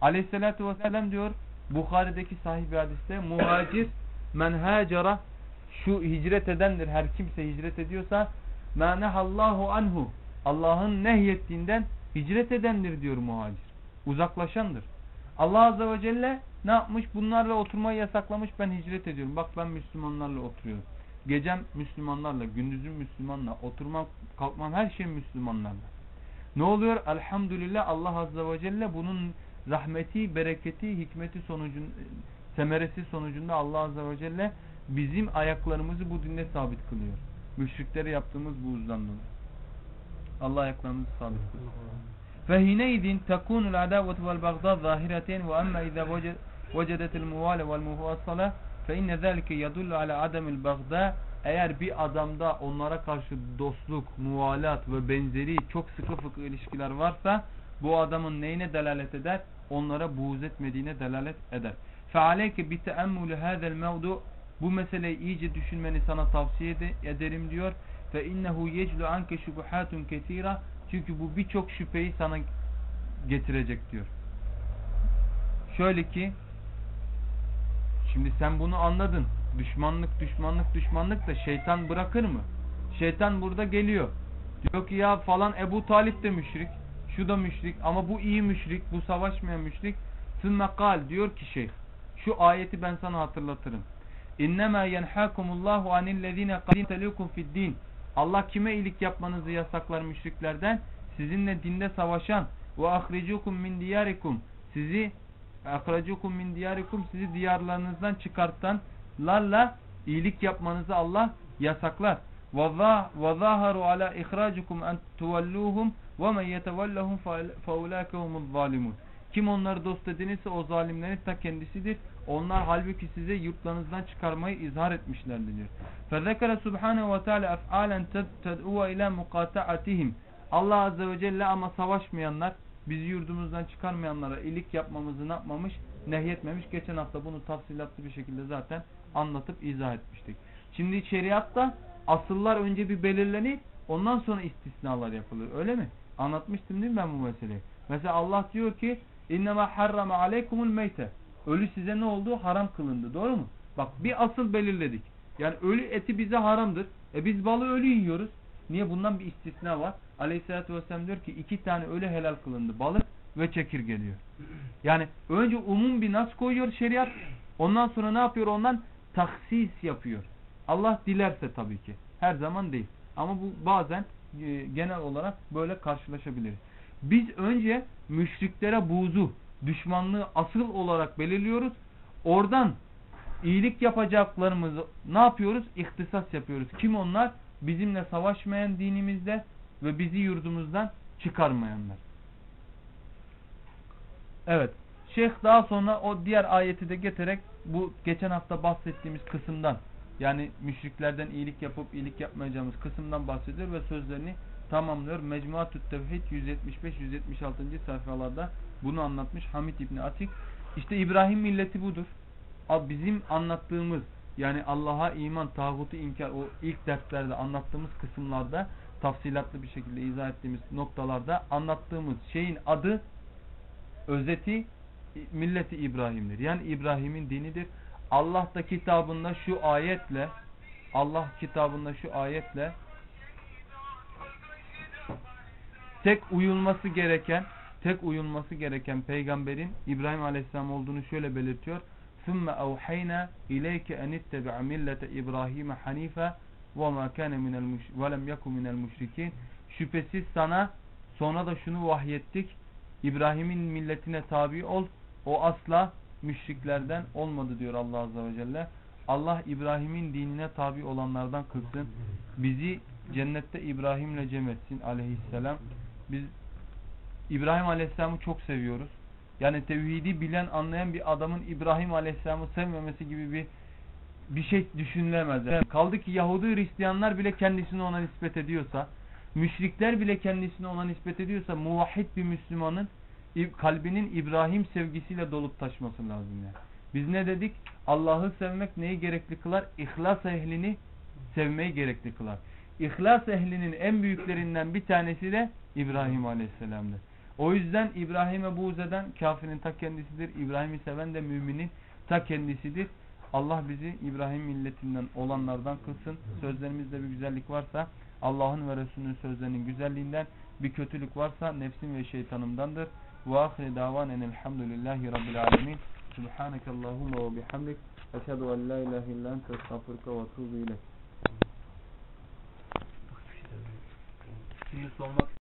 Speaker 1: Aleyhissalatü vesselam diyor Bukhari'deki sahih hadiste muhacir men hacera şu hicret edendir. Her kimse hicret ediyorsa menehallahu anhu Allah'ın nehyettiğinden hicret edendir diyor muhacir. Uzaklaşandır. Allah Azze ve Celle ne yapmış? Bunlarla oturmayı yasaklamış. Ben hicret ediyorum. Bak ben Müslümanlarla oturuyorum. Gecem Müslümanlarla, gündüzüm Müslümanla, oturmam, kalkmam her şey Müslümanlarla. Ne oluyor? Elhamdülillah Allah Azze ve Celle bunun rahmeti, bereketi, hikmeti sonucun semeresi sonucunda Allah Azze ve Celle bizim ayaklarımızı bu dinde sabit kılıyor. Müşriklere yaptığımız bu uzdan dolayı. Allah ayaklarımızı sabit kılıyor. فَهِنَيْدٍ تَكُونُ الْعَدَاوَةُ وَالْبَغْضَى ظَاهِرَةً وَأَمَّا إِذَا وَجَدَتِ الْمُوَالَ وَالْمُفَاصَلَةِ فَإِنَّ ذَلِكَ يَدُلُّ عَلَى عَدَمِ الْبَغْضَى eğer bir adamda onlara karşı dostluk, muvalat ve benzeri çok sıkı fıkı ilişkiler varsa bu adamın neyine delalet eder? Onlara buğz etmediğine delalet eder. فَعَلَيْكَ بِتَأَمُّلِ هَذَا الْمَوْضُ Bu meseleyi iyice düşünmeni sana tavsiye ederim diyor. فَاِنَّهُ يَجْلُ عَنْكَ شُبُحَاتٌ كَثِيرًا Çünkü bu birçok şüpheyi sana getirecek diyor. Şöyle ki şimdi sen bunu anladın. Düşmanlık, düşmanlık, düşmanlık da şeytan bırakır mı? Şeytan burada geliyor. Diyor ki ya falan Ebu Talip de müşrik. Şu da müşrik ama bu iyi müşrik. Bu savaşmayan müşrik. Sümme kal diyor ki şeyh. Şu ayeti ben sana hatırlatırım. İnnemâ yenhâkumullahu anillezîne qâlintelûkum fiddin. Allah kime iyilik yapmanızı yasaklar müşriklerden? Sizinle dinde savaşan ve ahricukum min diyarikum. Sizi ahracukum min diyarikum sizi diyarlarınızdan çıkartanlarla iyilik yapmanızı Allah yasaklar. وَظَاهَرُوا عَلَى إِخْرَاجُكُمْ أَنْ تُوَلُّوهُمْ وَمَنْ يَتَوَلَّهُمْ فَاُولَٰئِكَ هُمُ الظَّالِمُونَ Kim onları dost edinirse o zalimlerin ta kendisidir. Onlar halbuki size yurtlarınızdan çıkarmayı izhar etmişlerdir diyor. فَذَكَرَ سُبْحَانَهُ وَتَعَالَى اَفْعَالًا تَدْعُوَ اِلَى مُقَاطَعَتِهِمْ Allah Azze ve Celle ama savaşmayanlar, bizi yurdumuzdan çıkarmayanlara iyilik yapmamızı ne yapmamış? Nehyetmemiş. Geçen hafta bunu tafsilatlı bir şekilde zaten anlatıp izah etmiştik. Şimdi şeriatta asıllar önce bir belirlenir, ondan sonra istisnalar yapılır. Öyle mi? Anlatmıştım değil mi ben bu meseleyi? Mesela Allah diyor ki İnnemâ harrama aleykumul meyte. Ölü size ne oldu? Haram kılındı. Doğru mu? Bak bir asıl belirledik. Yani ölü eti bize haramdır. E biz balığı ölü yiyoruz. Niye? Bundan bir istisna var. Aleyhisselatü vesselam diyor ki iki tane ölü helal kılındı. Balık ve çekirge diyor. Yani önce umum bir nas koyuyor şeriat. Ondan sonra ne yapıyor? Ondan taksis yapıyor. Allah dilerse tabii ki. Her zaman değil. Ama bu bazen e, genel olarak böyle karşılaşabiliriz. Biz önce müşriklere buğzu, düşmanlığı asıl olarak belirliyoruz. Oradan iyilik yapacaklarımızı ne yapıyoruz? İhtisas yapıyoruz. Kim onlar? Bizimle savaşmayan dinimizde ve bizi yurdumuzdan çıkarmayanlar. Evet. Şeyh daha sonra o diğer ayeti de getirerek bu geçen hafta bahsettiğimiz kısımdan yani müşriklerden iyilik yapıp iyilik yapmayacağımız kısımdan bahsediyor ve sözlerini tamamlıyor. Mecmuatü Tevhid 175-176. sayfalarda bunu anlatmış Hamid İbni Atik. İşte İbrahim milleti budur. Bizim anlattığımız yani Allah'a iman, tağutu inkar o ilk derslerde anlattığımız kısımlarda tafsilatlı bir şekilde izah ettiğimiz noktalarda anlattığımız şeyin adı özeti milleti İbrahim'dir. Yani İbrahim'in dinidir. Allah da kitabında şu ayetle Allah kitabında şu ayetle tek uyulması gereken tek uyulması gereken peygamberin İbrahim Aleyhisselam olduğunu şöyle belirtiyor. ثُمَّ أَوْحَيْنَا اِلَيْكَ اَنِ اتَّبِعَ مِلَّةَ إِبْرَاهِيمَ حَن۪يفًا وَمَا كَانَ مِنَ وَلَمْ يَكُ مِنَ الْمُشْرِكِينَ Şüphesiz sana sonra da şunu vahyettik. İbrahim'in milletine tabi ol. O asla müşriklerden olmadı diyor Allah Azze ve Celle. Allah İbrahim'in dinine tabi olanlardan kılsın. Bizi cennette İbrahim'le cem etsin aleyhisselam. Biz İbrahim Aleyhisselam'ı çok seviyoruz. Yani tevhidi bilen, anlayan bir adamın İbrahim Aleyhisselam'ı sevmemesi gibi bir bir şey düşünülemez. Kaldı ki Yahudi Hristiyanlar bile kendisini ona nispet ediyorsa, müşrikler bile kendisini ona nispet ediyorsa, muvahhid bir Müslümanın kalbinin İbrahim sevgisiyle dolup taşması lazım yani. Biz ne dedik? Allah'ı sevmek neyi gerekli kılar? İhlas ehlini sevmeyi gerekli kılar. İhlas ehlinin en büyüklerinden bir tanesi de İbrahim Aleyhisselam'dır. O yüzden İbrahim'e buğz eden kafirin ta kendisidir. İbrahim'i seven de müminin ta kendisidir. Allah bizi İbrahim milletinden olanlardan kılsın. Sözlerimizde bir güzellik varsa Allah'ın ve Resulünün sözlerinin güzelliğinden bir kötülük varsa nefsim ve şeytanımdandır. Ve ahire davanen elhamdülillahi rabbil alemin. Subhaneke Allahumma ve bihamdik. Eşhedü en la ilahe illa ente estağfurke ve etûbü ileyk. Şimdi sormak